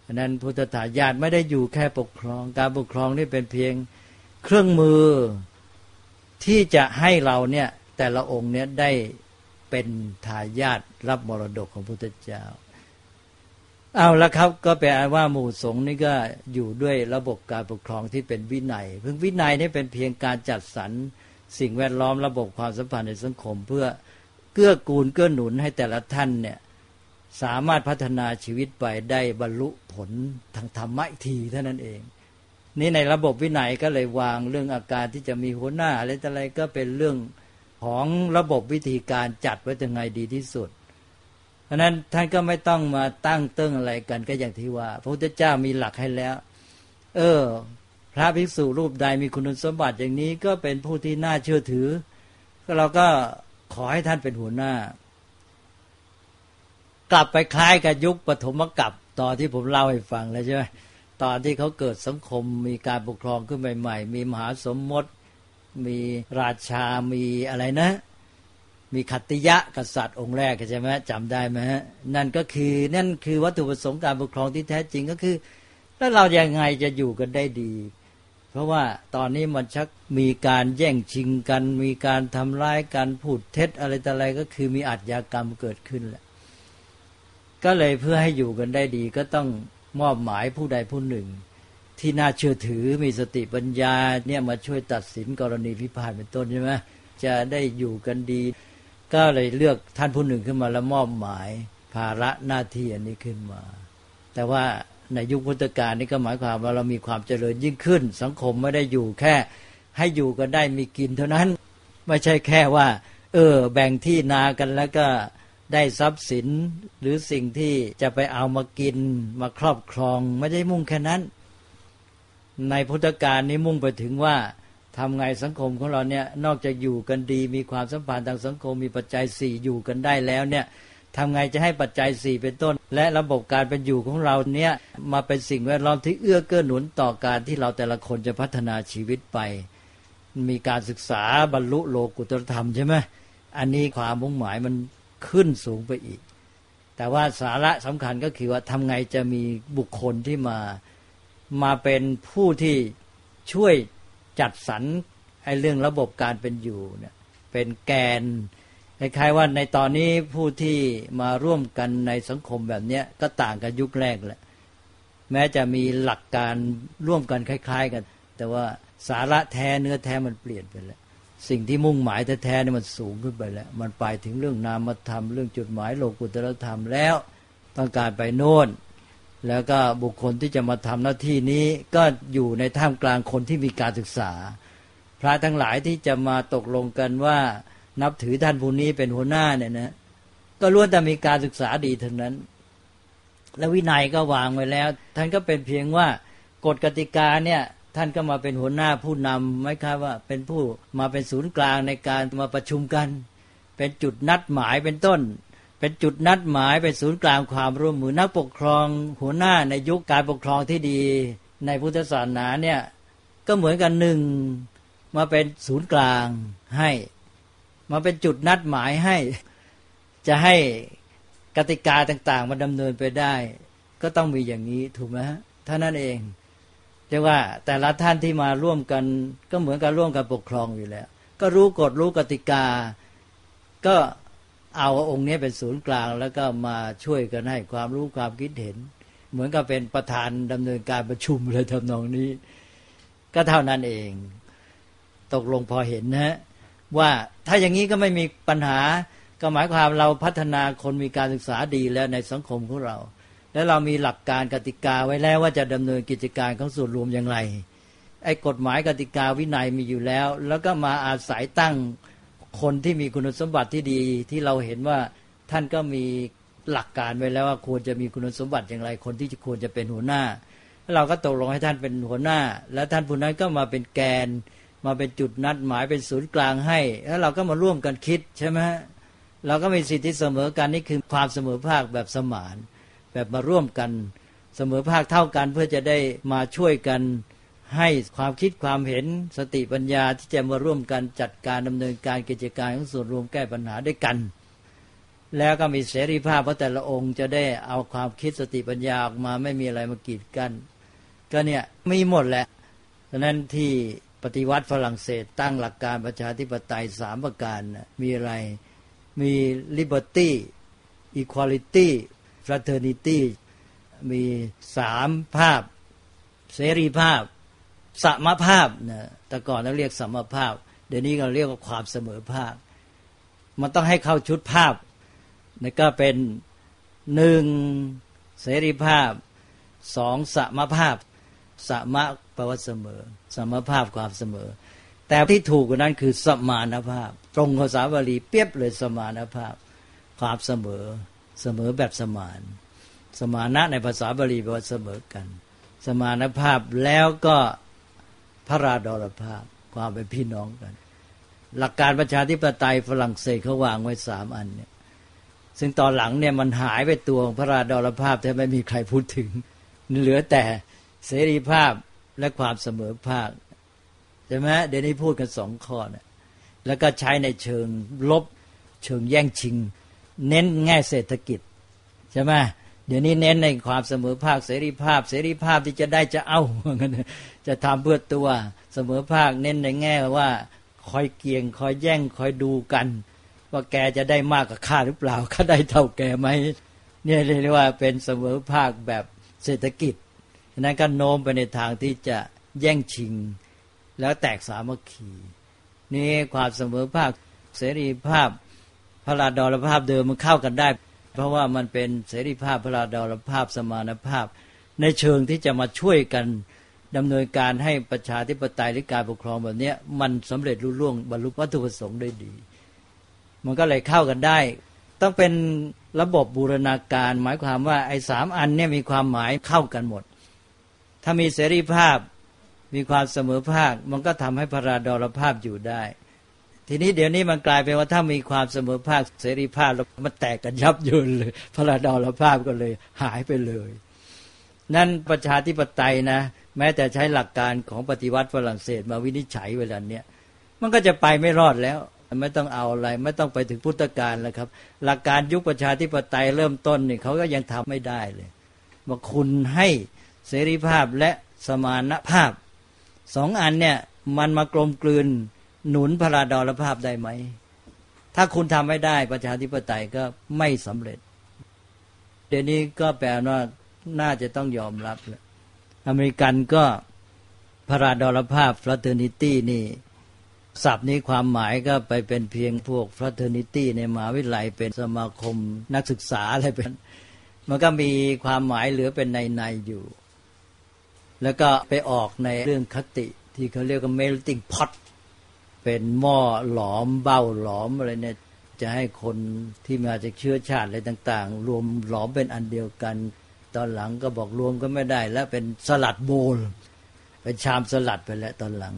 อันนั้นพุทธทาญาตไม่ได้อยู่แค่ปกครอง การปกครองนี่เป็นเพียงเครื่องมือที่จะให้เราเนี่ยแต่ละองค์เนี่ยได้เป็นทายาทรับมรดกของพุทธเจ้า เอาละครับก็แปลว่าหมู่สงฆ์นี่ก็อยู่ด้วยระบบการปกครองที่เป็นวินัย เพิ่งวินัยนี่เป็นเพียงการจัดสรรสิ่งแวดล้อมระบบความสัมพันธ์ในสังคม เพื่อเกื้อกูลเกื้อหนุนให้แต่ละท่านเนี่ยสามารถพัฒนาชีวิตไปได้บรรลุผลทางธรรมะทีเท่านั้นเอง นี่ในระบบวินัยก็เลยวางเรื่องอาการที่จะมีหัวหน้าอะไรต่ออะไรก็เป็นเรื่องของระบบวิธีการจัดไว้ยังไงดีที่สุด พราะนั้นท่านก็ไม่ต้องมาตั้งเติ้งอะไรกันก็อย่างที่ว่า พระพุทธเจ้ามีหลักให้แล้ว เออ พระภิกษุรูปใดมีคุณสมบัติอย่างนี้ก็เป็นผู้ที่น่าเชื่อถือ ก็เราก็ขอให้ท่านเป็นหัวหน้า กลับไปคล้ายกับยุคปฐมกัปตอนที่ผมเล่าให้ฟังแล้วใช่ไหมตอนที่เขาเกิดสังคมมีการปกครองขึ้นใหม่ ๆ มีมหาสมมติ มีราชามีอะไรนะ มีขัตติยะกษัตริย์องค์แรกใช่ไหมจำได้ไหมฮะนั่นก็คือนั่นคือวัตถุประสงค์การปกครองที่แท้จริงก็คือ แล้วเรายังไงจะอยู่กันได้ดี เพราะว่าตอนนี้มันชักมีการแย่งชิงกัน มีการทำร้ายกันพูดเท็จอะไรต่ออะไรก็คือมีอาชญากรรมเกิดขึ้นแหละก็เลยเพื่อให้อยู่กันได้ดี ก็ต้องมอบหมายผู้ใดผู้หนึ่ง ที่น่าเชื่อถือมีสติปัญญาเนี่ยมาช่วยตัดสินกรณีพิพาทเป็นต้นใช่ไหมจะได้อยู่กันดี ก็เลยเลือกท่านผู้หนึ่งขึ้นมาแล้วมอบหมายภาระหน้าที่อันนี้ขึ้นมา แต่ว่าในยุคพุทธกาลนี่ก็หมายความว่าเรามีความเจริญยิ่งขึ้น สังคมไม่ได้อยู่แค่ ให้อยู่กันได้มีกินเท่านั้น ไม่ใช่แค่ว่า เออ แบ่งที่นากันแล้วก็ได้ทรัพย์สินหรือสิ่งที่จะไปเอามากินมาครอบครอง ไม่ได้มุ่งแค่นั้น ในพุทธกาลนี้มุ่งไปถึงว่า ทำไงสังคมของเราเนี่ยนอกจากอยู่กันดี มีความสัมพันธ์ทางสังคมมีปัจจัยสี่อยู่กันได้แล้วเนี่ยทำไงจะให้ปัจจัยสี่เป็นต้น และระบบการเป็นอยู่ของเราเนี่ยมาเป็นสิ่งแวดล้อมที่เอื้อเกื้อหนุนต่อการที่เราแต่ละคนจะพัฒนาชีวิตไป มีการศึกษาบรรลุโลกุตรธรรมใช่ไหมอันนี้ความมุ่งหมายมันขึ้นสูงไปอีก แต่ว่าสาระสำคัญก็คือว่าทำไงจะมีบุคคลที่มามาเป็นผู้ที่ช่วย จัดสรรไอ้เรื่องระบบการเป็นอยู่เนี่ยเป็นแกนคล้ายๆว่าในตอนนี้ผู้ที่มาร่วมกันในสังคมแบบนี้ก็ต่างกับยุคแรกแหละแม้จะมีหลักการร่วมกันคล้าย ๆ กัน แต่ว่าสาระแท้เนื้อแท้มันเปลี่ยนไปแล้วสิ่งที่มุ่งหมายแท้ๆนี่มันสูงขึ้นไปแล้ว มันไปถึงเรื่องนามธรรมเรื่องจุดหมายโลกุตตรธรรมแล้ว ต้องการไปโน่น แล้วก็บุคคลที่จะมาทำหน้าที่นี้ก็อยู่ในท่ามกลางคนที่มีการศึกษา พระทั้งหลายที่จะมาตกลงกันว่านับถือท่านผู้นี้เป็นหัวหน้าเนี่ยนะก็ล้วนแต่มีการศึกษาดีทั้งนั้น และวินัยก็วางไว้แล้ว ท่านก็เป็นเพียงว่ากฎกติกาเนี่ยท่านก็มาเป็นหัวหน้าผู้นำไม่ครับว่าเป็นผู้มาเป็นศูนย์กลางในการมาประชุมกัน เป็นจุดนัดหมายเป็นต้น เป็นจุดนัดหมายเป็นศูนย์กลางความร่วมมือนักปกครองหัวหน้าในยุคการปกครองที่ดี ในพุทธศาสนาเนี่ยก็เหมือนกันหนึ่งมาเป็นศูนย์กลางให้ มาเป็นจุดนัดหมายให้ จะให้กติกาต่าง ๆ มาดำเนินไปได้ ก็ต้องมีอย่างนี้ถูกไหมฮะท่านั้นเองจะว่าแต่ละท่านที่มาร่วมกันก็เหมือนกับร่วมกันปกครองอยู่แล้ว ก็รู้กฎรู้กติกา ก็ เอาองค์นี้เป็นศูนย์กลางแล้วก็มาช่วยกันให้ความรู้ความคิดเห็น เหมือนกับเป็นประธานดำเนินการประชุมเลยทำนองนี้ ก็เท่านั้นเอง ตกลงพอเห็นนะว่าถ้าอย่างนี้ก็ไม่มีปัญหา ก็หมายความเราพัฒนาคนมีการศึกษาดีแล้วในสังคมของเรา แล้วเรามีหลักการกติกาไว้แล้วว่าจะดำเนินกิจการของส่วนรวมอย่างไรไอ้กฎหมายกติกาวินัยมีอยู่แล้ว แล้วก็มาอาศัยตั้ง คนที่มีคุณสมบัติที่ดีที่เราเห็นว่าท่านก็มีหลักการไว้แล้วว่าควรจะมีคุณสมบัติอย่างไร คนที่ควรจะเป็นหัวหน้า เราก็ตกลงให้ท่านเป็นหัวหน้า แล้วท่านผู้นั้นก็มาเป็นแกน มาเป็นจุดนัดหมายเป็นศูนย์กลางให้ แล้วเราก็มาร่วมกันคิดใช่ไหมเราก็มีสิทธิเสมอกันนี่คือความเสมอภาคแบบสมาน แบบมาร่วมกันเสมอภาคเท่ากันเพื่อจะได้มาช่วยกัน ให้ความคิดความเห็นสติปัญญาที่จะมาร่วมกันจัดการดำเนินการกิจการของส่วนรวมแก้ปัญหาด้วยกัน แล้วก็มีเสรีภาพเพราะแต่ละองค์จะได้เอาความคิดสติปัญญาออกมาไม่มีอะไรมากีดกัน ก็เนี่ยมีหมดแหละดังนั้นที่ปฏิวัติฝรั่งเศสตั้งหลักการประชาธิปไตยสามประการมีอะไรมี liberty equality fraternity มีสามภาพเสรีภาพ สมภาพนะแต่ก่อนเราเรียกสมภาพ เดี๋ยวนี้เราเรียกว่าความเสมอภาค มันต้องให้เข้าชุดภาพนี่ก็เป็นหนึ่งเสรีภาพสองสมภาพสมะแปลว่าเสมอ สมภาพความเสมอ แต่ที่ถูกกว่านั้นคือสมานภาพ ตรงภาษาบาลีเปียบเลยสมานภาพ ความเสมอ เสมอแบบสมาน สมานะในภาษาบาลีแปลว่าเสมอกัน สมานภาพแล้วก็ พระราดรภาพความเป็นพี่น้องกัน หลักการประชาธิปไตยฝรั่งเศสเขาวางไว้สามอันเนี่ยซึ่งตอนหลังเนี่ยมันหายไปตัวของพระราดรภาพแต่ไม่มีใครพูดถึง เหลือแต่เสรีภาพและความเสมอภาคใช่ไหมเดี๋ยวนี้พูดกันสองข้อนะแล้วก็ใช้ในเชิงลบเชิงแย่งชิง เน้นแง่เศรษฐกิจใช่ไหม เดี๋ยวนี้เน้นในความเสมอภาคเสรีภาพ เสรีภาพที่จะได้จะเอาจะทำเพื่อตัวเสมอภาคเน้นในแง่ว่าคอยเกียงคอยแย่งคอยดูกัน ว่าแกจะได้มากกว่าข้าหรือเปล่าข้าได้เท่าแกไหมเนี่ยเรียกว่าเป็นเสมอภาคแบบเศรษฐกิจฉะนั้นก็โน้มไปในทางที่จะแย่งชิง แล้วแตกสามัคคีนี่ความเสมอภาคเสรีภาพพระราดรภาพเดิมมันเข้ากันได้ เพราะว่ามันเป็นเสรีภาพพระราดรภาพสมานภาพ ในเชิงที่จะมาช่วยกันดำเนินการให้ประชาธิปไตยหรือการปกครองแบบนี้มันสำเร็จรุ่ล่วงบรรลุวัตถุประสงค์ได้ดี มันก็เลยเข้ากันได้ ต้องเป็นระบบบูรณาการ หมายความว่าไอ้สามอันเนี่ยมีความหมายเข้ากันหมด ถ้ามีเสรีภาพมีความเสมอภาค มันก็ทำให้พระราดรภาพอยู่ได้ ทีนี้เดี๋ยวนี้มันกลายเป็นว่าถ้ามีความเสมอภาคเสรีภาพแล้วมันแตกกันยับยุนเลยพระราดรภาพก็เลยหายไปเลย นั่นประชาธิปไตยนะ แม้แต่ใช้หลักการของปฏิวัติฝรั่งเศสมาวินิจฉัยเวลาเนี้ยมันก็จะไปไม่รอดแล้วไม่ต้องเอาอะไร ไม่ต้องไปถึงพุทธกาลแล้วครับ หลักการยุคประชาธิปไตยเริ่มต้นนี่เขาก็ยังทำไม่ได้เลยว่าคุณให้เสรีภาพและสมานภาพสองอันเนี่ยมันมากลมกลืน หนุนพระราดรภาพได้ไหม ถ้าคุณทำไม่ได้ประชาธิปไตยก็ไม่สำเร็จ เดี๋ยวนี้ก็แปลว่าน่าจะต้องยอมรับแล้วอเมริกันก็พระราดรภาพ fraternity นี่ศัพท์นี้ความหมายก็ไปเป็นเพียงพวก fraternity ในมหาวิทยาลัยเป็นสมาคมนักศึกษาอะไรเป็น มันก็มีความหมายเหลือเป็นในในอยู่ แล้วก็ไปออกในเรื่องคติที่เขาเรียกว่า melting pot เป็นหม้อหลอมเบ้าหลอมอะไรเนี่ยจะให้คนที่มาจากเชื้อชาติอะไรต่าง ๆ รวมหลอมเป็นอันเดียวกัน ตอนหลังก็บอกรวมก็ไม่ได้ แล้วเป็นสลัดโบลเป็นชามสลัดไปแล้วตอนหลัง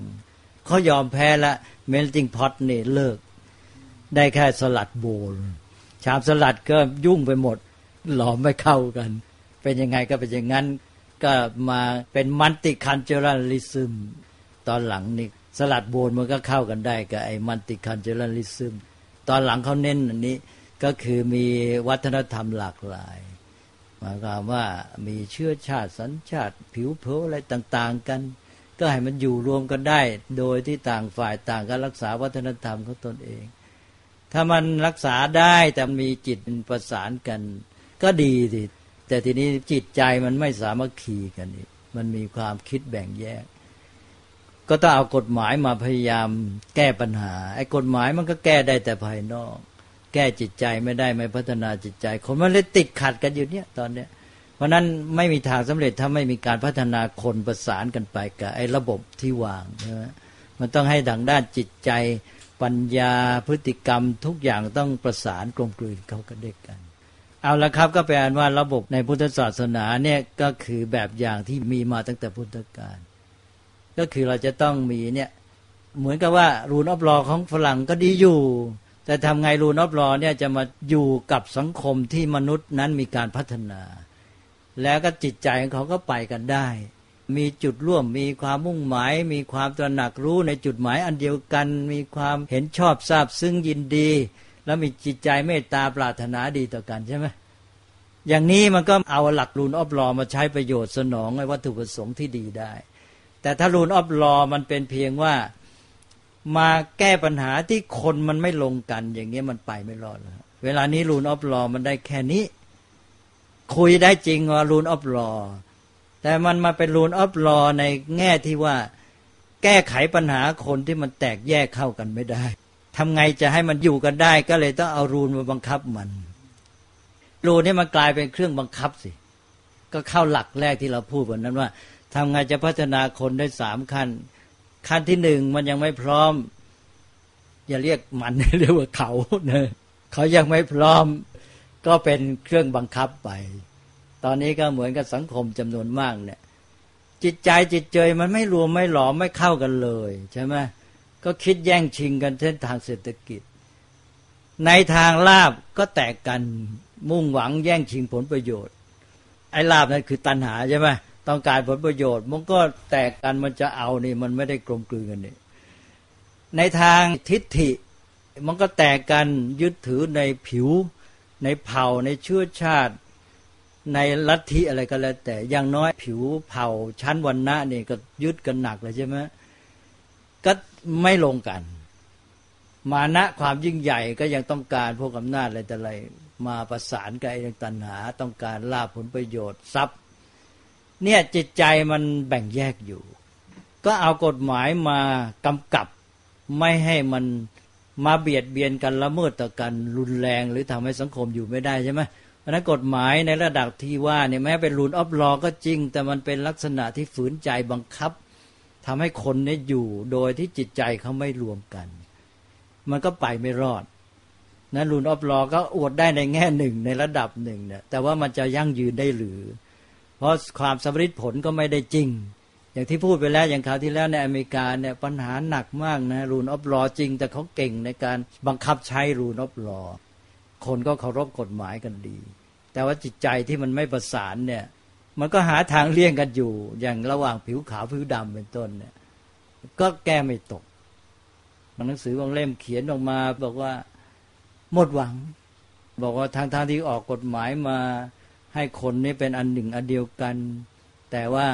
เขายอมแพ้ละเมลติงพอตนี่เลิก ได้แค่สลัดโบลชามสลัดก็ยุ่งไปหมด หลอมไม่เข้ากัน เป็นยังไงก็เป็นอย่างนั้น ก็มาเป็นมันติคันเจอรัลิซึม ตอนหลังนี่ สลัดโบนมันก็เข้ากันได้กับไอ้มันติคันเจอรัลิซึมตอนหลังเขาเน้นอันนี้ก็คือมีวัฒนธรรมหลากหลายหมายความว่ามีเชื้อชาติสัญชาติผิวเผิวอะไรต่าง ๆ กัน ก็ให้มันอยู่รวมกันได้ โดยที่ต่างฝ่ายต่างกันรักษาวัฒนธรรมของตนเอง ถ้ามันรักษาได้แต่มีจิตประสานกัน ก็ดีสิแต่ทีนี้จิตใจมันไม่สามารถขีกันอีกมันมีความคิดแบ่งแยก ก็ต้องเอากฎหมายมาพยายามแก้ปัญหา ไอ้กฎหมายมันก็แก้ได้แต่ภายนอก แก้จิตใจไม่ได้ไม่พัฒนาจิตใจ คนมันเลยติดขัดกันอยู่เนี่ยตอนเนี้ย เพราะนั้นไม่มีทางสำเร็จถ้าไม่มีการพัฒนาคนประสานกันไปกับไอ้ระบบที่วางนะมันต้องให้ดังด้านจิตใจปัญญาพฤติกรรมทุกอย่างต้องประสานกลมกลืนเข้ากันด้วยกัน เอาละครับก็แปลว่าระบบในพุทธศาสนาเนี่ยก็คือแบบอย่างที่มีมาตั้งแต่พุทธกาล ก็คือเราจะต้องมีเนี่ยเหมือนกับว่ารูนอบรอของฝรั่งก็ดีอยู่ แต่ทำไงรูนอบรอเนี่ยจะมาอยู่กับสังคมที่มนุษย์นั้นมีการพัฒนา แล้วก็จิตใจของเขาก็ไปกันได้ มีจุดร่วมมีความมุ่งหมาย มีความตระหนักรู้ในจุดหมายอันเดียวกัน มีความเห็นชอบทราบซึ่งยินดี แล้วมีจิตใจเมตตาปรารถนาดีต่อกันใช่ไหมอย่างนี้มันก็เอาหลักรูนอบรอมาใช้ประโยชน์สนองในวัตถุประสงค์ที่ดีได้ แต่ถ้ารูนอบรอมันเป็นเพียงว่ามาแก้ปัญหาที่คนมันไม่ลงกัน อย่างเงี้ยมันไปไม่รอดแล้วเวลานี้รูนออฟลอมันได้แค่นี้ คุยได้จริงว่ารูนออฟลอแต่มันมาเป็นรูนออฟลอในแง่ที่ว่า แก้ไขปัญหาคนที่มันแตกแยกเข้ากันไม่ได้ทำไงจะให้มันอยู่กันได้ ก็เลยต้องเอารูนมาบังคับมันรูนนี่มันกลายเป็นเครื่องบังคับสิก็เข้าหลักแรกที่เราพูดวันนั้นว่า ทำไงจะพัฒนาคนได้สามขั้น ขั้นที่หนึ่งมันยังไม่พร้อม อย่าเรียกมันเรียกว่าเขาเนะเขายังไม่พร้อม ก็เป็นเครื่องบังคับไป ตอนนี้ก็เหมือนกับสังคมจำนวนมากเนี่ย จิตใจจิตใจมันไม่รวมไม่หลอมไม่เข้ากันเลยใช่ไหมก็คิดแย่งชิงกันเส้นทางเศรษฐกิจ ในทางลาบก็แตกกันมุ่งหวังแย่งชิงผลประโยชน์ ไอ้ลาบนั่นคือตัณหาใช่ไหม ต้องการผลประโยชน์ มันก็แตกกันมันจะเอานี่ มันไม่ได้กลมกลืนกันนี่ในทางทิฏฐิ มันก็แตกกันยึดถือในผิว ในเผ่าในเชื้อชาติ ในลัทธิอะไรก็แล้ว แต่อย่างน้อยผิวเผ่าชั้นวันณะนี่ก็ยึดกันหนักเลยใช่ไหมก็ไม่ลงกัน มานะความยิ่งใหญ่ก็ยังต้องการพวกอำนาจอะไรแต่อะไรมาประสานกับไอ้ตัณหา ต้องการลาภผลประโยชน์ ทรัพย์ เนี่ยจิตใจมันแบ่งแยกอยู่ ก็เอากฎหมายมากำกับไม่ให้มันมาเบียดเบียนกันละเมิดต่อกันรุนแรงหรือทำให้สังคมอยู่ไม่ได้ใช่ไหมเพราะนั้นกฎหมายในระดับที่ว่าเนี่ยแม้เป็นรูนออฟลอก็จริง แต่มันเป็นลักษณะที่ฝืนใจบังคับทำให้คนเนี่ยอยู่โดยที่จิตใจเขาไม่รวมกัน มันก็ไปไม่รอดนั้นรูนออฟลอก็อวดได้ในแง่หนึ่งในระดับหนึ่งเนี่ยแต่ว่ามันจะยั่งยืนได้หรือ เพราะความสำเร็จผลก็ไม่ได้จริง อย่างที่พูดไปแล้วอย่างคราวที่แล้วในอเมริกาเนี่ยปัญหาหนักมากนะรูนออฟลอจริง แต่เขาเก่งในการบังคับใช้รูนออฟลอคนก็เคารพกฎหมายกันดี แต่ว่าจิตใจที่มันไม่ประสานเนี่ยมันก็หาทางเลี่ยงกันอยู่ อย่างระหว่างผิวขาวผิวดำเป็นต้นเนี่ย ก็แก้ไม่ตกหนังสือบางเล่มเขียนออกมา บอกว่าหมดหวัง บอกว่าทางทางที่ออกกฎหมายมา ให้คนนี้เป็นอันหนึ่งอันเดียวกัน แต่ว่า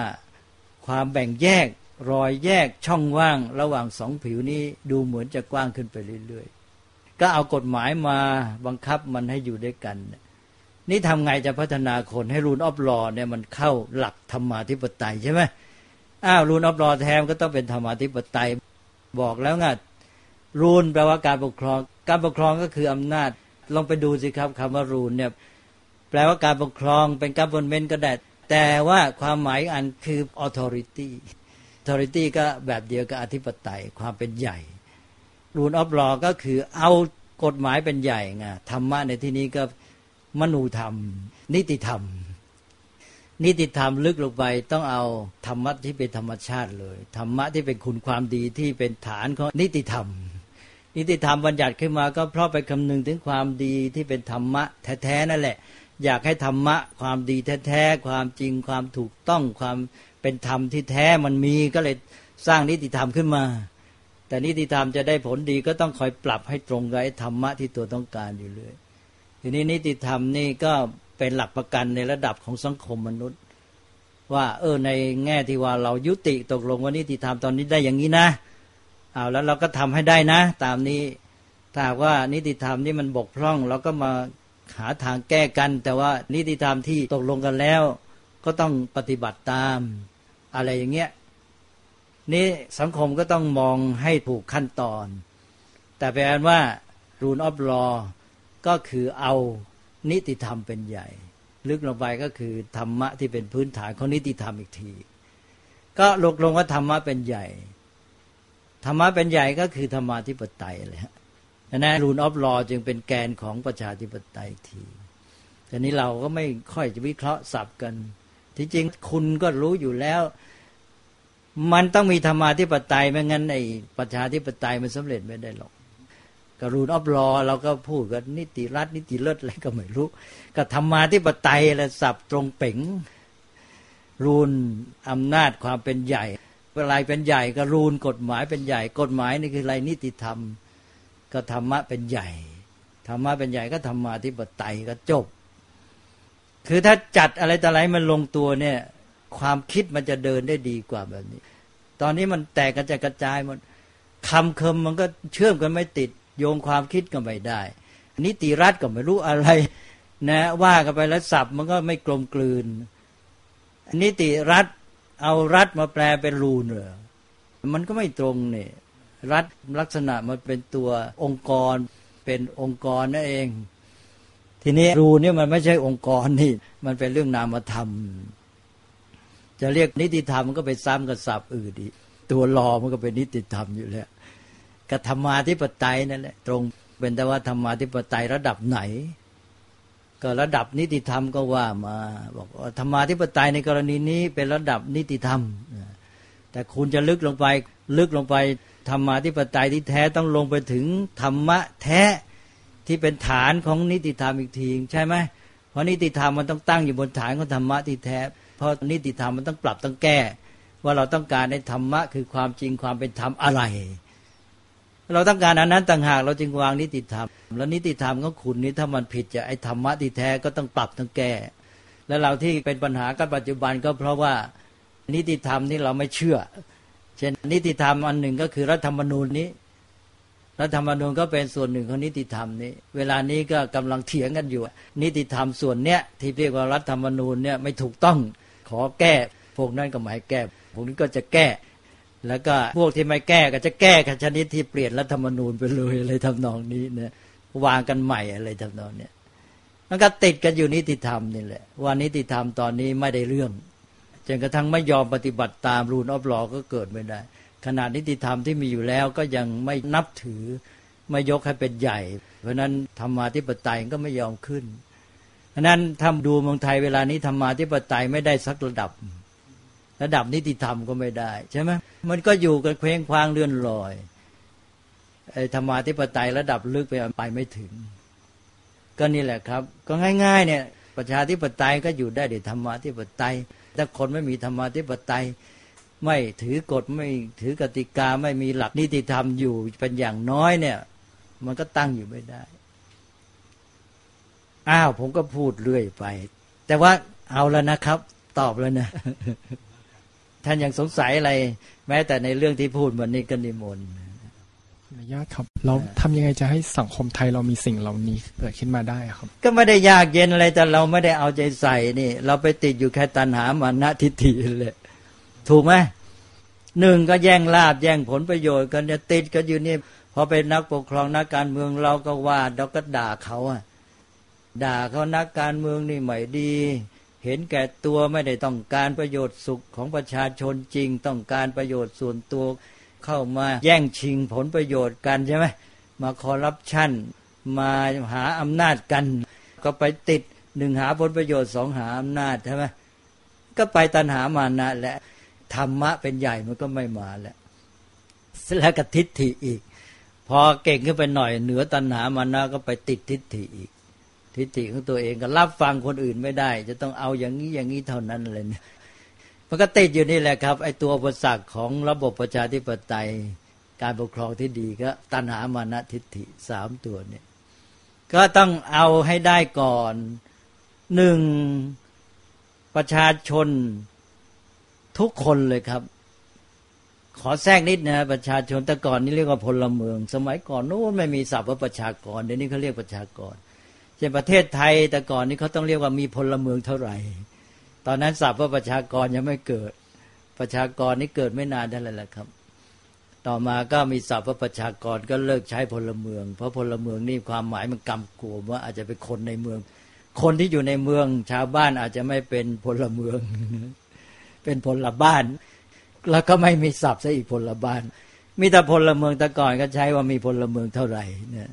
ความแบ่งแยกรอยแยกช่องว่างระหว่างสองผิวนี้ดูเหมือนจะกว้างขึ้นไปเรื่อยๆ ก็เอากฎหมายมาบังคับมันให้อยู่ด้วยกัน นี่ทำไงจะพัฒนาคนให้รูนออฟลอเนี่ยมันเข้าหลักธรรมาธิปไตยใช่ไหมอ้าวรูนออฟลอแทมก็ต้องเป็นธรรมาธิปไตยบอกแล้วไงรูนแปลว่าการปกครอง การปกครองก็คืออำนาจลองไปดูสิครับคำว่ารูนเนี่ย ลว่าการปกครองเป็นการบนเมนก็ได้ แต่ว่าความหมายอันคือ authority authority ก็แบบเดียวกับอธิปไตยความเป็นใหญ่ rule of law ก็คือเอากฎหมายเป็นใหญ่ไงธรรมะในที่นี้ก็มนูธรรม นิติธรรม นิติธรรมลึกลงไปต้องเอาธรรมะที่เป็นธรรมชาติเลย ธรรมะที่เป็นคุณความดีที่เป็นฐานของนิติธรรม นิติธรรมบัญญัติขึ้นมาก็เพราะไปคำนึงถึงความดีที่เป็นธรรมะแท้ๆนั่นแหละ อยากให้ธรรมะ ความดีแท้ๆความจริงความถูกต้องความเป็นธรรมที่แท้มันมีก็เลยสร้างนิติธรรมขึ้นมา แต่นิติธรรมจะได้ผลดีก็ต้องคอยปรับให้ตรงกับธรรมะที่ตัวต้องการอยู่เรื่อยทีนี้นิติธรรมนี่ก็เป็นหลักประกันในระดับของสังคมมนุษย์ ว่าเออในแง่ที่ว่าเรายุติตกลงว่านิติธรรมตอนนี้ได้อย่างนี้นะเอาแล้วเราก็ทำให้ได้นะ ตามนี้ถ้าว่านิติธรรมนี่มันบกพร่องเราก็มา หาทางแก้กัน แต่ว่านิติธรรมที่ตกลงกันแล้ว ก็ต้องปฏิบัติตามอะไรอย่างเงี้ยนี่สังคมก็ต้องมองให้ถูกขั้นตอน แต่แปลว่ารูนออฟลอก็คือเอานิติธรรมเป็นใหญ่ ลึกลงไปก็คือธรรมะที่เป็นพื้นฐานของนิติธรรมอีกที ก็ลกลงว่าธรรมะเป็นใหญ่ ธรรมะเป็นใหญ่ก็คือธรรมาธิปไตยเลยฮะ นะรูนออฟลอจึงเป็นแกนของประชาธิปไตยทีแต่นี้เราก็ไม่ค่อยจะวิเคราะห์สับกัน ที่จริงคุณก็รู้อยู่แล้ว มันต้องมีธรรมาธิปไตยไม่งั้นไอ้ประชาธิปไตยมันสำเร็จไม่ได้หรอกกรูนออฟลอเราก็พูดกันนิติรัฐนิติเลิศอะไรก็ไม่รู้ก็ธรรมาธิปไตยและสับตรงเป๋งรูนอำนาจความเป็นใหญ่เวลาเป็นใหญ่ก็รูนกฎหมายเป็นใหญ่ กฎหมายนี่คืออะไรนิติธรรม ก็ธรรมะเป็นใหญ่ธรรมะเป็นใหญ่ก็ธรรมาธิปไตยก็จบ คือถ้าจัดอะไรต่ออะไรมันลงตัวเนี่ย ความคิดมันจะเดินได้ดีกว่าแบบนี้ ตอนนี้มันแตกกระจายกระจายหมดคำคมมันก็เชื่อมกันไม่ติด โยงความคิดก็ไม่ได้ นิติรัฐก็ไม่รู้อะไร นะ ว่ากันไปแล้วสับมันก็ไม่กลมกลืน นิติรัฐเอารัฐมาแปลเป็นรูนเหรอมันก็ไม่ตรงเนี่ย รัฐลักษณะมันเป็นตัวองค์กร เป็นองค์กรนั่นเอง ทีนี้รูนี่มันไม่ใช่องค์กรนี่ มันเป็นเรื่องนามธรรม จะเรียกนิติธรรมมันก็ไปซ้ำกับศัพท์อื่นดีตัวรอมันก็เป็นนิติธรรมอยู่แล้วกัธรรมาธิปไตยนั่นแหละตรงเป็นแต่ว่าธรรมาธิปไตยระดับไหน ก็ระดับนิติธรรมก็ว่ามาบอกว่าธรรมาธิปไตยในกรณีนี้เป็นระดับนิติธรรม แต่คุณจะลึกลงไปลึกลงไป ธรรมาธิปไตยที่แท้ต้องลงไปถึงธรรมะแท้ที่เป็นฐานของนิติธรรมอีกทีใช่ไหมเพราะนิติธรรมมันต้องตั้งอยู่บนฐานของธรรมะที่แท้ เพราะนิติธรรมมันต้องปรับต้องแก้ ว่าเราต้องการในธรรมะคือความจริงความเป็นธรรมอะไร เราต้องการอันนั้นต่างหากเราจึงวางนิติธรรม แล้วนิติธรรมของคุณนี้ถ้ามันผิดจะไอ้ธรรมะที่แท้ก็ต้องปรับต้องแก้ แล้วเราที่เป็นปัญหากันปัจจุบันก็เพราะว่านิติธรรมนี่เราไม่เชื่อ เช่นนิติธรรมอันหนึ่งก็คือรัฐธรรมนูญนี้ รัฐธรรมนูญก็เป็นส่วนหนึ่งของนิติธรรมนี้ เวลานี้ก็กำลังเถียงกันอยู่ นิติธรรมส่วนเนี้ยที่เรียกว่ารัฐธรรมนูญเนี่ยไม่ถูกต้องขอแก้พวกนั้นก็หมายแก้พวกนี้ก็จะแก้ แล้วก็พวกที่ไม่แก้ก็จะแก้ชนิดที่เปลี่ยนรัฐธรรมนูญไปเลยอะไรทำนองนี้เนี่ยวางกันใหม่อะไรทำนองเนี้ยมันก็ติดกันอยู่นิติธรรมนี่แหละว่านิติธรรมตอนนี้ไม่ได้เรื่อง จนกระทั่งไม่ยอมปฏิบัติตามรูนออฟลอก็เกิดไม่ได้ ขนาดนิติธรรมที่มีอยู่แล้วก็ยังไม่นับถือไม่ยกให้เป็นใหญ่ เพราะนั้นธรรมาธิปไตยก็ไม่ยอมขึ้นเพราะนั้นทำดูเมืองไทยเวลานี้ธรรมาธิปไตยไม่ได้สักระดับ ระดับนิติธรรมก็ไม่ได้ใช่ไหมมันก็อยู่กันเคว้งคว้างเลื่อนลอยอธรรมาธิปไตยระดับลึกไปไปไม่ถึง ก็นี่แหละครับ ก็ง่าย ๆ เนี่ย ประชาธิปไตยก็อยู่ได้ด้วยธรรมาธิปไตยถ้าคนไม่มีธรรมาธิปไตย ไม่ถือกฎไม่ถือกติกาไม่มีหลักนิติธรรมอยู่เป็นอย่างน้อยเนี่ย มันก็ตั้งอยู่ไม่ได้ อ้าวผมก็พูดเรื่อยไป แต่ว่าเอาแล้วนะครับ ตอบแล้วนะท่านยังสงสัยอะไร แม้แต่ในเรื่องที่พูดวันนี้ก็นิมนต์ อนุญาตครับเราทำยังไงจะให้สังคมไทยเรามีสิ่งเหล่านี้เกิดขึ้นมาได้ครับ ก็ไม่ได้ยากเย็นอะไรแต่เราไม่ได้เอาใจใส่นี่ เราไปติดอยู่แค่ตัณหามานะทิฏฐิเลยถูกไหมหนึ่งก็แย่งลาบแย่งผลประโยชน์กันเนี่ยติดกันอยู่นี่พอเป็นนักปกครองนักการเมืองเราก็ว่าเราก็ด่าเขาอะด่าเขานักการเมืองนี่ไม่ดี เห็นแก่ตัวไม่ได้ต้องการประโยชน์สุขของประชาชนจริง ต้องการประโยชน์ส่วนตัว เข้ามาแย่งชิงผลประโยชน์กันใช่ไหมมาคอร์รัปชันมาหาอำนาจกัน ก็ไปติดหนึ่งหาผลประโยชน์สองหาอำนาจใช่ไหมก็ไปตัณหามานะและธรรมะเป็นใหญ่มันก็ไม่มาแล้วแล้วก็ทิฏฐิอีก พอเก่งขึ้นไปหน่อย เหนือตัณหามานะก็ไปติดทิฏฐิอีก ทิฏฐิของตัวเองก็รับฟังคนอื่นไม่ได้ จะต้องเอาอย่างนี้อย่างนี้เท่านั้นเลยเนี่ย มันก็ติดอยู่นี่แหละครับ ไอ้ตัวอุปสรรคของระบบประชาธิปไตย การปกครองที่ดีก็ตัณหามานะทิฏฐิสามตัวเนี่ยก็ต้องเอาให้ได้ก่อนหนึ่งประชาชนทุกคนเลยครับ ขอแทรกนิดนะประชาชนแต่ก่อนนี่เรียกว่าพลเมือง สมัยก่อนโน้นไม่มีศัพท์ว่าประชากรเดี๋ยวนี้เขาเรียกประชากรเช่นประเทศไทยแต่ก่อนนี้เขาต้องเรียกว่ามีพลเมืองเท่าไหร่ ตอนนั้นศัพท์ว่าประชากรยังไม่เกิด ประชากรนี่เกิดไม่นานเท่านั้นแหละครับ ต่อมาก็มีศัพท์ว่าประชากรก็เลิกใช้พลเมือง เพราะพลเมืองนี่ความหมายมันกำกวมว่าอาจจะเป็นคนในเมือง คนที่อยู่ในเมืองชาวบ้านอาจจะไม่เป็นพลเมือง เป็นพลบ้าน แล้วก็ไม่มีศัพท์ซะอีกพลบ้าน มีแต่พลเมืองแต่ก่อนก็ใช้ว่ามีพลเมืองเท่าไหร่เนี่ย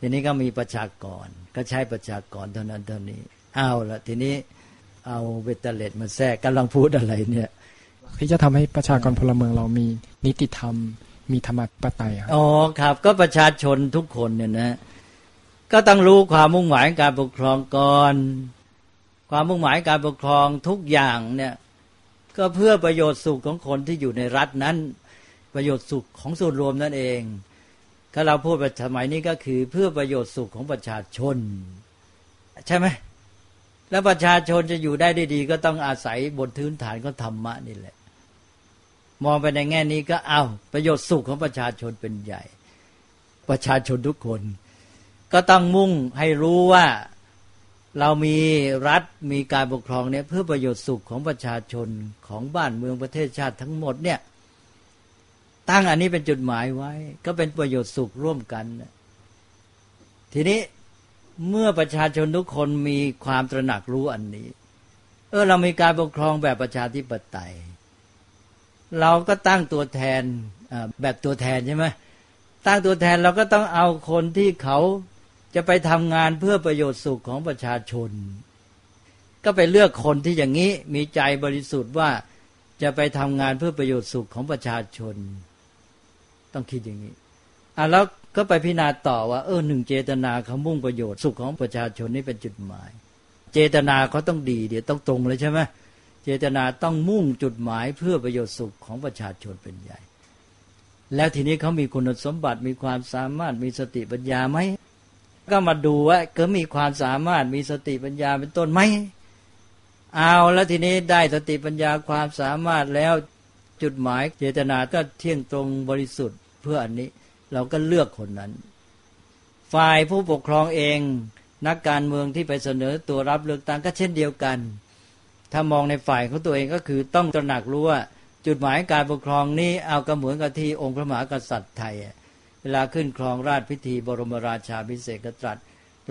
ทีนี้ก็มีประชากร ก็ใช้ประชากรเท่านั้นเท่านี้เอาละทีนี้ เอาเวตเลตมาแทรกกำลังพูดอะไรเนี่ยที่จะทำให้ประชากรพลเมืองเรามีนิติธรรม มีธรรมปไตยครับอ๋อครับ ก็ประชาชนทุกคนเนี่ยนะ ก็ต้องรู้ความมุ่งหมายการปกครองก่อน ความมุ่งหมายการปกครองทุกอย่างเนี่ยก็เพื่อประโยชน์สุขของคนที่อยู่ในรัฐนั้น ประโยชน์สุขของส่วนรวมนั่นเองถ้าเราพูดแบบสมัยนี้ก็คือเพื่อประโยชน์สุขของประชาชน ใช่ไหม แล้วประชาชนจะอยู่ได้ดี ก็ต้องอาศัยบนพื้นฐานของธรรมะนี่แหละ มองไปในแง่นี้ก็เอาประโยชน์สุขของประชาชนเป็นใหญ่ ประชาชนทุกคน ก็ต้องมุ่งให้รู้ว่าเรามีรัฐมีการปกครองเนี่ยเพื่อประโยชน์สุขของประชาชนของบ้านเมืองประเทศชาติทั้งหมดเนี่ยตั้งอันนี้เป็นจุดหมายไว้ ก็เป็นประโยชน์สุขร่วมกัน ทีนี้ เมื่อประชาชนทุกคนมีความตระหนักรู้อันนี้ เออเรามีการปกครองแบบประชาธิปไตย เราก็ตั้งตัวแทนแบบตัวแทนใช่ไหมตั้งตัวแทนเราก็ต้องเอาคนที่เขาจะไปทำงานเพื่อประโยชน์สุขของประชาชน ก็ไปเลือกคนที่อย่างนี้มีใจบริสุทธิ์ว่าจะไปทำงานเพื่อประโยชน์สุขของประชาชน ต้องคิดอย่างนี้อะแล้ว ก็ไปพิจารณาต่อว่าเออหนึ่งเจตนาเขามุ่งประโยชน์สุขของประชาชนนี่เป็นจุดหมาย เจตนาเขาต้องดีเดี๋ยวต้องตรงเลยใช่ไหมเจตนาต้องมุ่งจุดหมายเพื่อประโยชน์สุขของประชาชนเป็นใหญ่ แล้วทีนี้เขามีคุณสมบัติมีความสามารถมีสติปัญญาไหมก็มาดูว่าเขามีความสามารถมีสติปัญญาเป็นต้นไหมเอาแล้วทีนี้ได้สติปัญญาความสามารถแล้วจุดหมายเจตนาก็เที่ยงตรงบริสุทธิ์เพื่ออันนี้ เราก็เลือกคนนั้น ฝ่ายผู้ปกครองเอง นักการเมืองที่ไปเสนอตัวรับเลือกตั้งก็เช่นเดียวกัน ถ้ามองในฝ่ายของตัวเองก็คือต้องตระหนักรู้ว่าจุดหมายการปกครองนี้เอากระเหมือนกับที่องค์พระมหากษัตริย์ไทย เวลาขึ้นครองราชพิธีบรมราชาพิเศษกตรัส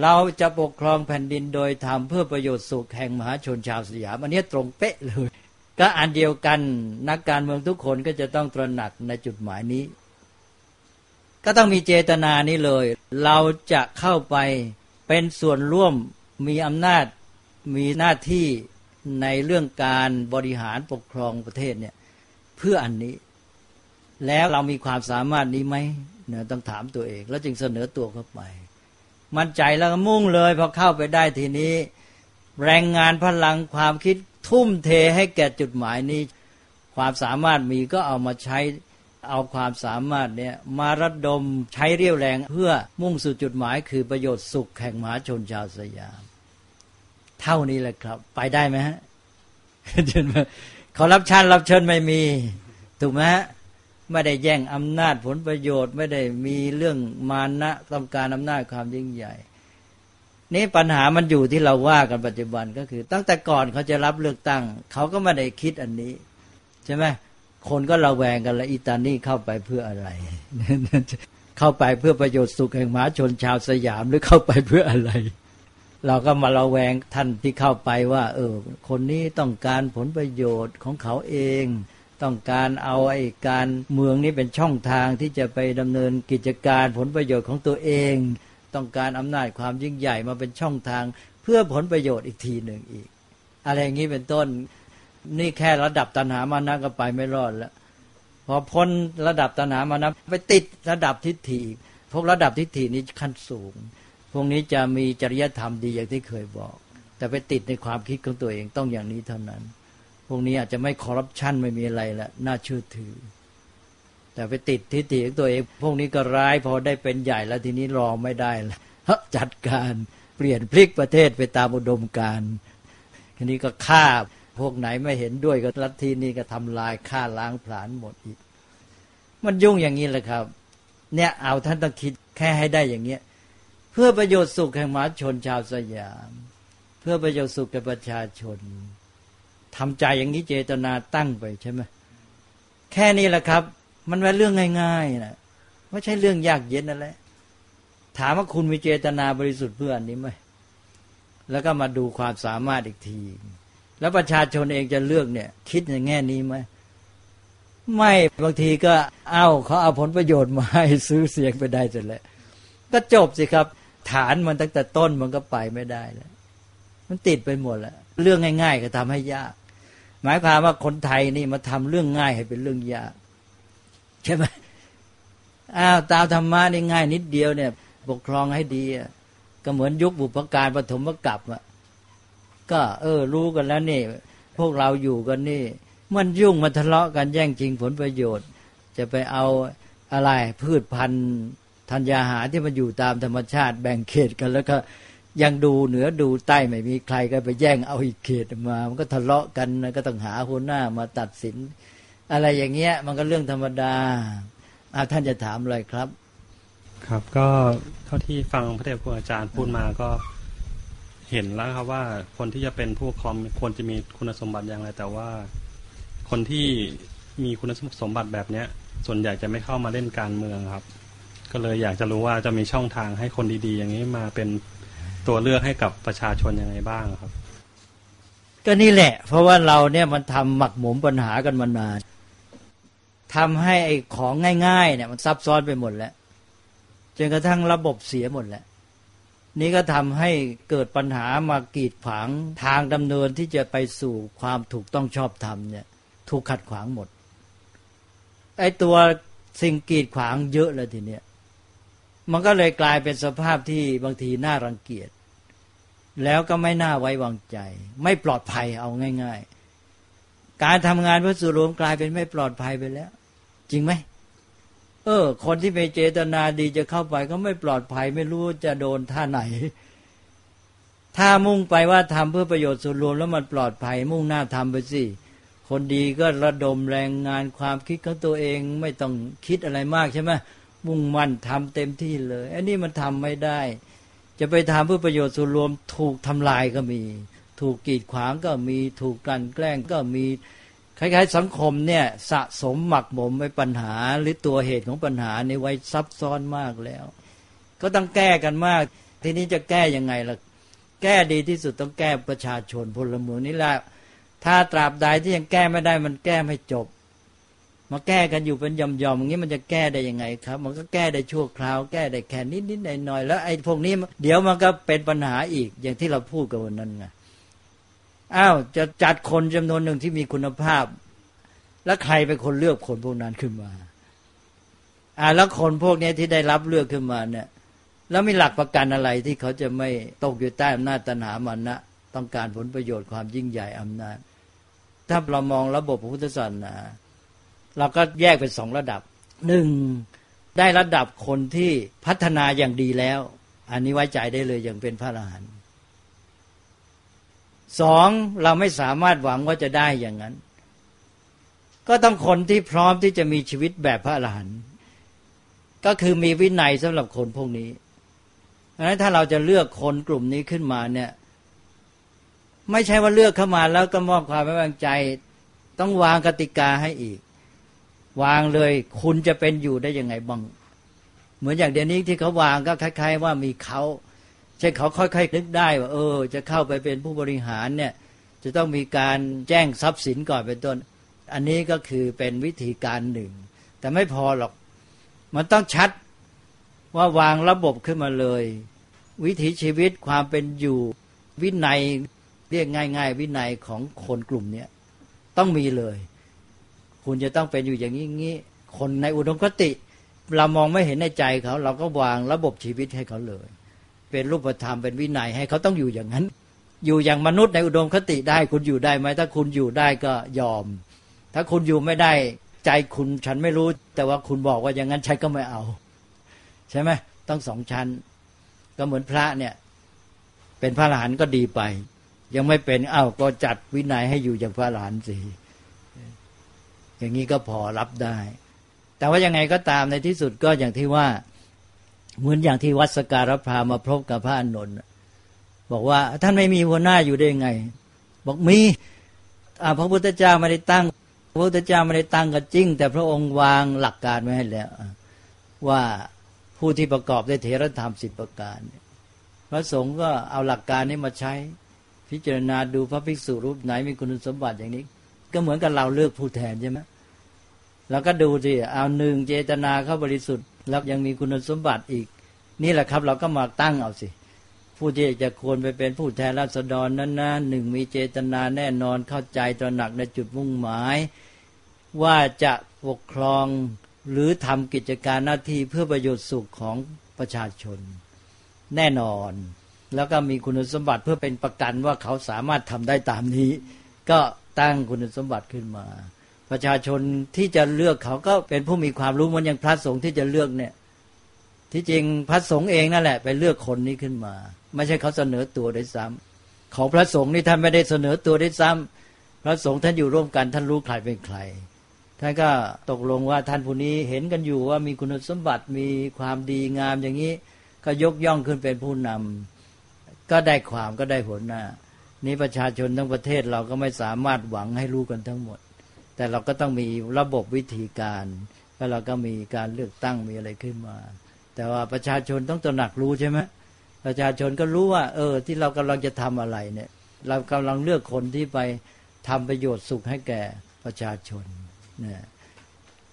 เราจะปกครองแผ่นดินโดยทำเพื่อประโยชน์สุขแห่งมหาชนชาวสยามอันนี้ตรงเป๊ะเลย ก็อันเดียวกันนักการเมืองทุกคนก็จะต้องตระหนักในจุดหมายนี้ ก็ต้องมีเจตนานี้เลย เราจะเข้าไปเป็นส่วนร่วมมีอำนาจมีหน้าที่ในเรื่องการบริหารปกครองประเทศเนี่ยเพื่ออันนี้ แล้วเรามีความสามารถนี้ไหมเนี่ยต้องถามตัวเอง แล้วจึงเสนอตัวเข้าไป มั่นใจแล้วก็มุ่งเลยพอเข้าไปได้ทีนี้ แรงงานพลังความคิดทุ่มเทให้แก่จุดหมายนี้ ความสามารถมีก็เอามาใช้ เอาความสามารถเนี่ยมาระดมใช้เรี่ยวแรงเพื่อมุ่งสู่จุดหมายคือประโยชน์สุขแห่งมหาชนชาวสยาม เท่านี้แหละครับ ไปได้ไหมฮะเชิญมาเขารับชันรับเชิญไม่มี ถูกไหมฮะไม่ได้แย่งอำนาจผลประโยชน์ ไม่ได้มีเรื่องมานะต้องการอำนาจความยิ่งใหญ่นี่ปัญหามันอยู่ที่เราว่ากันปัจจุบันก็คือ ตั้งแต่ก่อนเขาจะรับเลือกตั้ง เขาก็ไม่ได้คิดอันนี้ ใช่ไหม คนก็ระแวงกันละอิตานี่เข้าไปเพื่ออะไร เข้าไปเพื่อประโยชน์สุขแห่งมหาชนชาวสยามหรือเข้าไปเพื่ออะไร เราก็มาระแวงท่านที่เข้าไปว่า เออ คนนี้ต้องการผลประโยชน์ของเขาเอง ต้องการเอาไอ้การเมืองนี้เป็นช่องทางที่จะไปดำเนินกิจการผลประโยชน์ของตัวเอง ต้องการอำนาจความยิ่งใหญ่มาเป็นช่องทาง เพื่อผลประโยชน์อีกทีหนึ่งอีก อะไรอย่างนี้เป็นต้น นี่แค่ระดับตัณหามานะก็ไปไม่รอดแล้ว พอพ้นระดับตัณหามานะไปติดระดับทิฏฐิพวกระดับทิฏฐินี้ขั้นสูง พวกนี้จะมีจริยธรรมดีอย่างที่เคยบอก แต่ไปติดในความคิดของตัวเองต้องอย่างนี้เท่านั้น พวกนี้อาจจะไม่คอร์รัปชันไม่มีอะไรละน่าเชื่อถือ แต่ไปติดทิฏฐิของตัวเอง พวกนี้ก็ร้ายพอได้เป็นใหญ่แล้วทีนี้รอไม่ได้ละจัดการเปลี่ยนพลิกประเทศไปตามอุดมการณ์ทีนี้ก็ฆ่า พวกไหนไม่เห็นด้วยก็ลัทธินี้ก็ทำลายฆ่าล้างผลาญหมดอีก มันยุ่งอย่างนี้แหละครับ เนี่ยเอาท่านต้องคิดแค่ให้ได้อย่างเงี้ย เพื่อประโยชน์สุขแห่งมหาชนชาวสยาม เพื่อประโยชน์สุขแก่ประชาชนทำใจอย่างนี้เจตนาตั้งไปใช่ไหมแค่นี้แหละครับ มันเป็นเรื่องง่ายๆนะไม่ใช่เรื่องยากเย็นนั่นแหละถามว่าคุณมีเจตนาบริสุทธิ์เพื่ออันนี้ไหมแล้วก็มาดูความสามารถอีกที แล้วประชาชนเองจะเลือกเนี่ย คิดในแง่นี้ไหมไม่บางทีก็เอาเขาเอาผลประโยชน์มาให้ซื้อเสียงไปได้เสร็จแล้วก็จบสิครับ ฐานมันตั้งแต่ต้นมันก็ไปไม่ได้แล้วมันติดไปหมดแล้วเรื่องง่าย ๆ ก็ทำให้ยาก หมายความว่าคนไทยนี่มาทำเรื่องง่ายให้เป็นเรื่องยาก ใช่ไหมอ้าวตามธรรมะนี่ง่ายนิดเดียวเนี่ย ปกครองให้ดีก็เหมือนยุคบุพการปฐมกับอะ ก็ เออ รู้กันแล้วนี่ พวกเราอยู่กันนี่ มันยุ่งมันทะเลาะกันแย่งชิงผลประโยชน์ จะไปเอาอะไรพืชพันธุ์ธัญญาหารที่มันอยู่ตามธรรมชาติแบ่งเขตกันแล้วก็ยังดูเหนือดูใต้ไม่มีใครก็ไปแย่งเอาอีกเขตมา มันก็ทะเลาะกันก็ต้องหาหัวหน้ามาตัดสิน อะไรอย่างเงี้ย มันก็เรื่องธรรมดาอาท่านจะถามอะไรครับ ครับ ก็เท่าที่ฟังพระเดชพระอาจารย์พูดมาก็ เห็นแล้วครับว่าคนที่จะเป็นผู้ครองควรจะมีคุณสมบัติอย่างไร แต่ว่าคนที่มีคุณสมบัติแบบเนี้ย ส่วนใหญ่จะไม่เข้ามาเล่นการเมืองครับ ก็เลยอยากจะรู้ว่าจะมีช่องทางให้คนดี ๆ อย่างนี้มาเป็นตัวเลือกให้กับประชาชนยังไงบ้างครับ ก็นี่แหละ เพราะว่าเราเนี่ยมันทำหมักหมมปัญหากันมานานทำให้ไอ้ของง่ายๆเนี่ยมันซับซ้อนไปหมดแล้วจนกระทั่งระบบเสียหมดแล้ว นี่ก็ทำให้เกิดปัญหามากีดขวางทางดำเนินที่จะไปสู่ความถูกต้องชอบธรรมเนี่ย ถูกขัดขวางหมด ไอ้ตัวสิ่งกีดขวางเยอะเลยทีเนี้ยมันก็เลยกลายเป็นสภาพที่บางทีน่ารังเกียจ แล้วก็ไม่น่าไว้วางใจ ไม่ปลอดภัยเอาง่าย ๆ การทำงานพื่อส่วนรวมกลายเป็นไม่ปลอดภัยไปแล้ว จริงไหม เออ คนที่ไปเจตนาดีจะเข้าไปก็ไม่ปลอดภัยไม่รู้จะโดนท่าไหน ถ้ามุ่งไปว่าทำเพื่อประโยชน์ส่วนรวมแล้วมันปลอดภัย มุ่งหน้าทำไปสิคนดีก็ระดมแรงงานความคิดของตัวเองไม่ต้องคิดอะไรมากใช่ไหมมุ่งมั่นทำเต็มที่เลยอันนี้มันทำไม่ได้ จะไปทำเพื่อประโยชน์ส่วนรวม ถูกทำลายก็มี ถูกกีดขวางก็มี ถูกกลั่นแกล้งก็มี คล้ายๆ สังคมเนี่ยสะสมหมักหมมไว้ปัญหาหรือตัวเหตุของปัญหาในไว้ซับซ้อนมากแล้ว ก็ต้องแก้กันมาก ทีนี้จะแก้ยังไงล่ะ แก้ดีที่สุดต้องแก้ประชาชนพลเมืองนี่แหละถ้าตราบใดที่ยังแก้ไม่ได้มันแก้ไม่จบ มาแก้กันอยู่เป็นย่อมๆอย่างนี้มันจะแก้ได้ยังไงครับ มันก็แก้ได้ชั่วคราว แก้ได้แค่นิดๆหน่อยๆแล้วไอ้พวกนี้ เดี๋ยวมันก็เป็นปัญหาอีกอย่างที่เราพูดกันวันนั้นไง อ้าวจะจัดคนจำนวนหนึ่งที่มีคุณภาพ แล้วใครเป็นคนเลือกคนพวกนั้นขึ้นมา อ่าแล้วคนพวกนี้ที่ได้รับเลือกขึ้นมาเนี่ย แล้วมีหลักประกันอะไรที่เขาจะไม่ตกอยู่ใต้อำนาจตัณหามันนะต้องการผลประโยชน์ความยิ่งใหญ่อำนาจ ถ้าเรามองระบบพระพุทธศาสนาเราก็แยกเป็นสองระดับหนึ่งได้ระดับคนที่พัฒนาอย่างดีแล้ว อันนี้ไว้ใจได้เลยอย่างเป็นพระอรหันต์ สองเราไม่สามารถหวังว่าจะได้อย่างนั้น ก็ต้องคนที่พร้อมที่จะมีชีวิตแบบพระอรหันต์ก็คือมีวินัยสำหรับคนพวกนี้เพราะฉะนั้นถ้าเราจะเลือกคนกลุ่มนี้ขึ้นมาเนี่ย ไม่ใช่ว่าเลือกเข้ามาแล้วก็มอบความไว้วางใจ ต้องวางกติกาให้อีก วางเลยคุณจะเป็นอยู่ได้ยังไงบ้าง เหมือนอย่างเดี๋ยวนี้ที่เขาวางก็คล้าย ๆ ว่ามีเขา ใช่เขาค่อยๆนึกได้ว่าเออ จะเข้าไปเป็นผู้บริหารเนี่ยจะต้องมีการแจ้งทรัพย์สินก่อนเป็นต้น อันนี้ก็คือเป็นวิธีการหนึ่ง แต่ไม่พอหรอก มันต้องชัดว่าวางระบบขึ้นมาเลย วิถีชีวิตความเป็นอยู่วินัยเรียกง่าย ๆ วินัยของคนกลุ่มเนี้ต้องมีเลย คุณจะต้องเป็นอยู่อย่างนี้คนในอุดมคติ เรามองไม่เห็นในใจเขา เราก็วางระบบชีวิตให้เขาเลย เป็นรูปธรรมเป็นวินัยให้เขาต้องอยู่อย่างนั้น อยู่อย่างมนุษย์ในอุดมคติได้ คุณอยู่ได้ไหมถ้าคุณอยู่ได้ก็ยอม ถ้าคุณอยู่ไม่ได้ ใจคุณฉันไม่รู้ แต่ว่าคุณบอกว่าอย่างนั้นฉันก็ไม่เอา ใช่ไหมต้องสองชั้น ก็เหมือนพระเนี่ย เป็นพระอรหันก็ดีไป ยังไม่เป็นอ้าวก็จัดวินัยให้อยู่อย่างพระหลานสิอย่างนี้ก็พอรับได้ แต่ว่ายังไงก็ตามในที่สุดก็อย่างที่ว่า เหมือนอย่างที่วัดสการพามาพบกับพระอานนท์บอกว่าท่านไม่มีหัวหน้าอยู่ได้ไง บอกมีพระพุทธเจ้าไม่ได้ตั้ง พระพุทธเจ้าไม่ได้ตั้งก็จริง แต่พระองค์วางหลักการไว้ให้แล้ว ว่าผู้ที่ประกอบด้วยเทรธรรมสิบประการ พระสงฆ์ก็เอาหลักการนี้มาใช้ พิจารณาดูพระภิกษุรูปไหนมีคุณสมบัติอย่างนี้ ก็เหมือนกับเราเลือกผู้แทนใช่ไหมเราก็ดูสิเอาหนึ่งเจตนาเข้าบริสุทธิ์แล้วยังมีคุณสมบัติอีก นี่แหละครับ เราก็มาตั้งเอาสิ ผู้ที่จะควรไปเป็นผู้แทนราษฎรนั้นนะหนึ่งมีเจตนาแน่นอนเข้าใจตระหนักในจุดมุ่งหมาย ว่าจะปกครองหรือทำกิจการหน้าที่เพื่อประโยชน์สุขของประชาชน แน่นอน แล้วก็มีคุณสมบัติเพื่อเป็นประกันว่าเขาสามารถทำได้ตามนี้ ก็ตั้งคุณสมบัติขึ้นมา ประชาชนที่จะเลือกเขาก็เป็นผู้มีความรู้มันอย่างพระสงฆ์ที่จะเลือกเนี่ย ที่จริงพระสงฆ์เองนั่นแหละ ไปเลือกคนนี้ขึ้นมา ไม่ใช่เขาเสนอตัวได้ซ้ำของพระสงฆ์นี่ท่านไม่ได้เสนอตัวได้ซ้ำพระสงฆ์ท่านอยู่ร่วมกัน ท่านรู้ใครเป็นใครท่านก็ตกลงว่าท่านผู้นี้เห็นกันอยู่ว่ามีคุณสมบัติมีความดีงามอย่างนี้ ก็ยกย่องขึ้นเป็นผู้นำก็ได้ความก็ได้ผลหน้านี้ประชาชนทั้งประเทศเราก็ไม่สามารถหวังให้รู้กันทั้งหมด แต่เราก็ต้องมีระบบวิธีการแล้วเราก็มีการเลือกตั้งมีอะไรขึ้นมา แต่ว่าประชาชนต้องตระหนักรู้ใช่ไหมประชาชนก็รู้ว่า เออ ที่เรากำลังจะทำอะไรเนี่ย เรากำลังเลือกคนที่ไปทำประโยชน์สุขให้แก่ประชาชนเนี่ย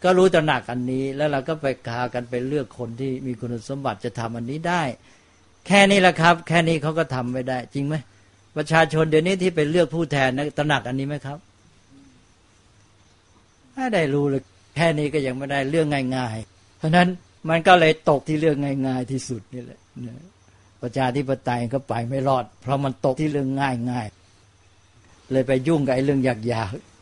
ก็รู้ตระหนักอันนี้ แล้วเราก็ไปคากันไปเลือกคนที่มีคุณสมบัติจะทำอันนี้ได้ แค่นี้แหละครับ แค่นี้เขาก็ทำไม่ได้ จริงไหมประชาชนเดี๋ยวนี้ที่ไปเลือกผู้แทนนะตระหนักอันนี้ไหมครับ ไม่ได้รู้เลยแค่นี้ก็ยังไม่ได้เรื่องง่าย ๆ เพราะนั้นมันก็เลยตกที่เรื่องง่าย ๆ ที่สุดนี่แหละประชาธิปไตยก็ไปไม่รอด เพราะมันตกที่เรื่องง่ายๆเลยไปยุ่งกับไอ้เรื่องยากๆ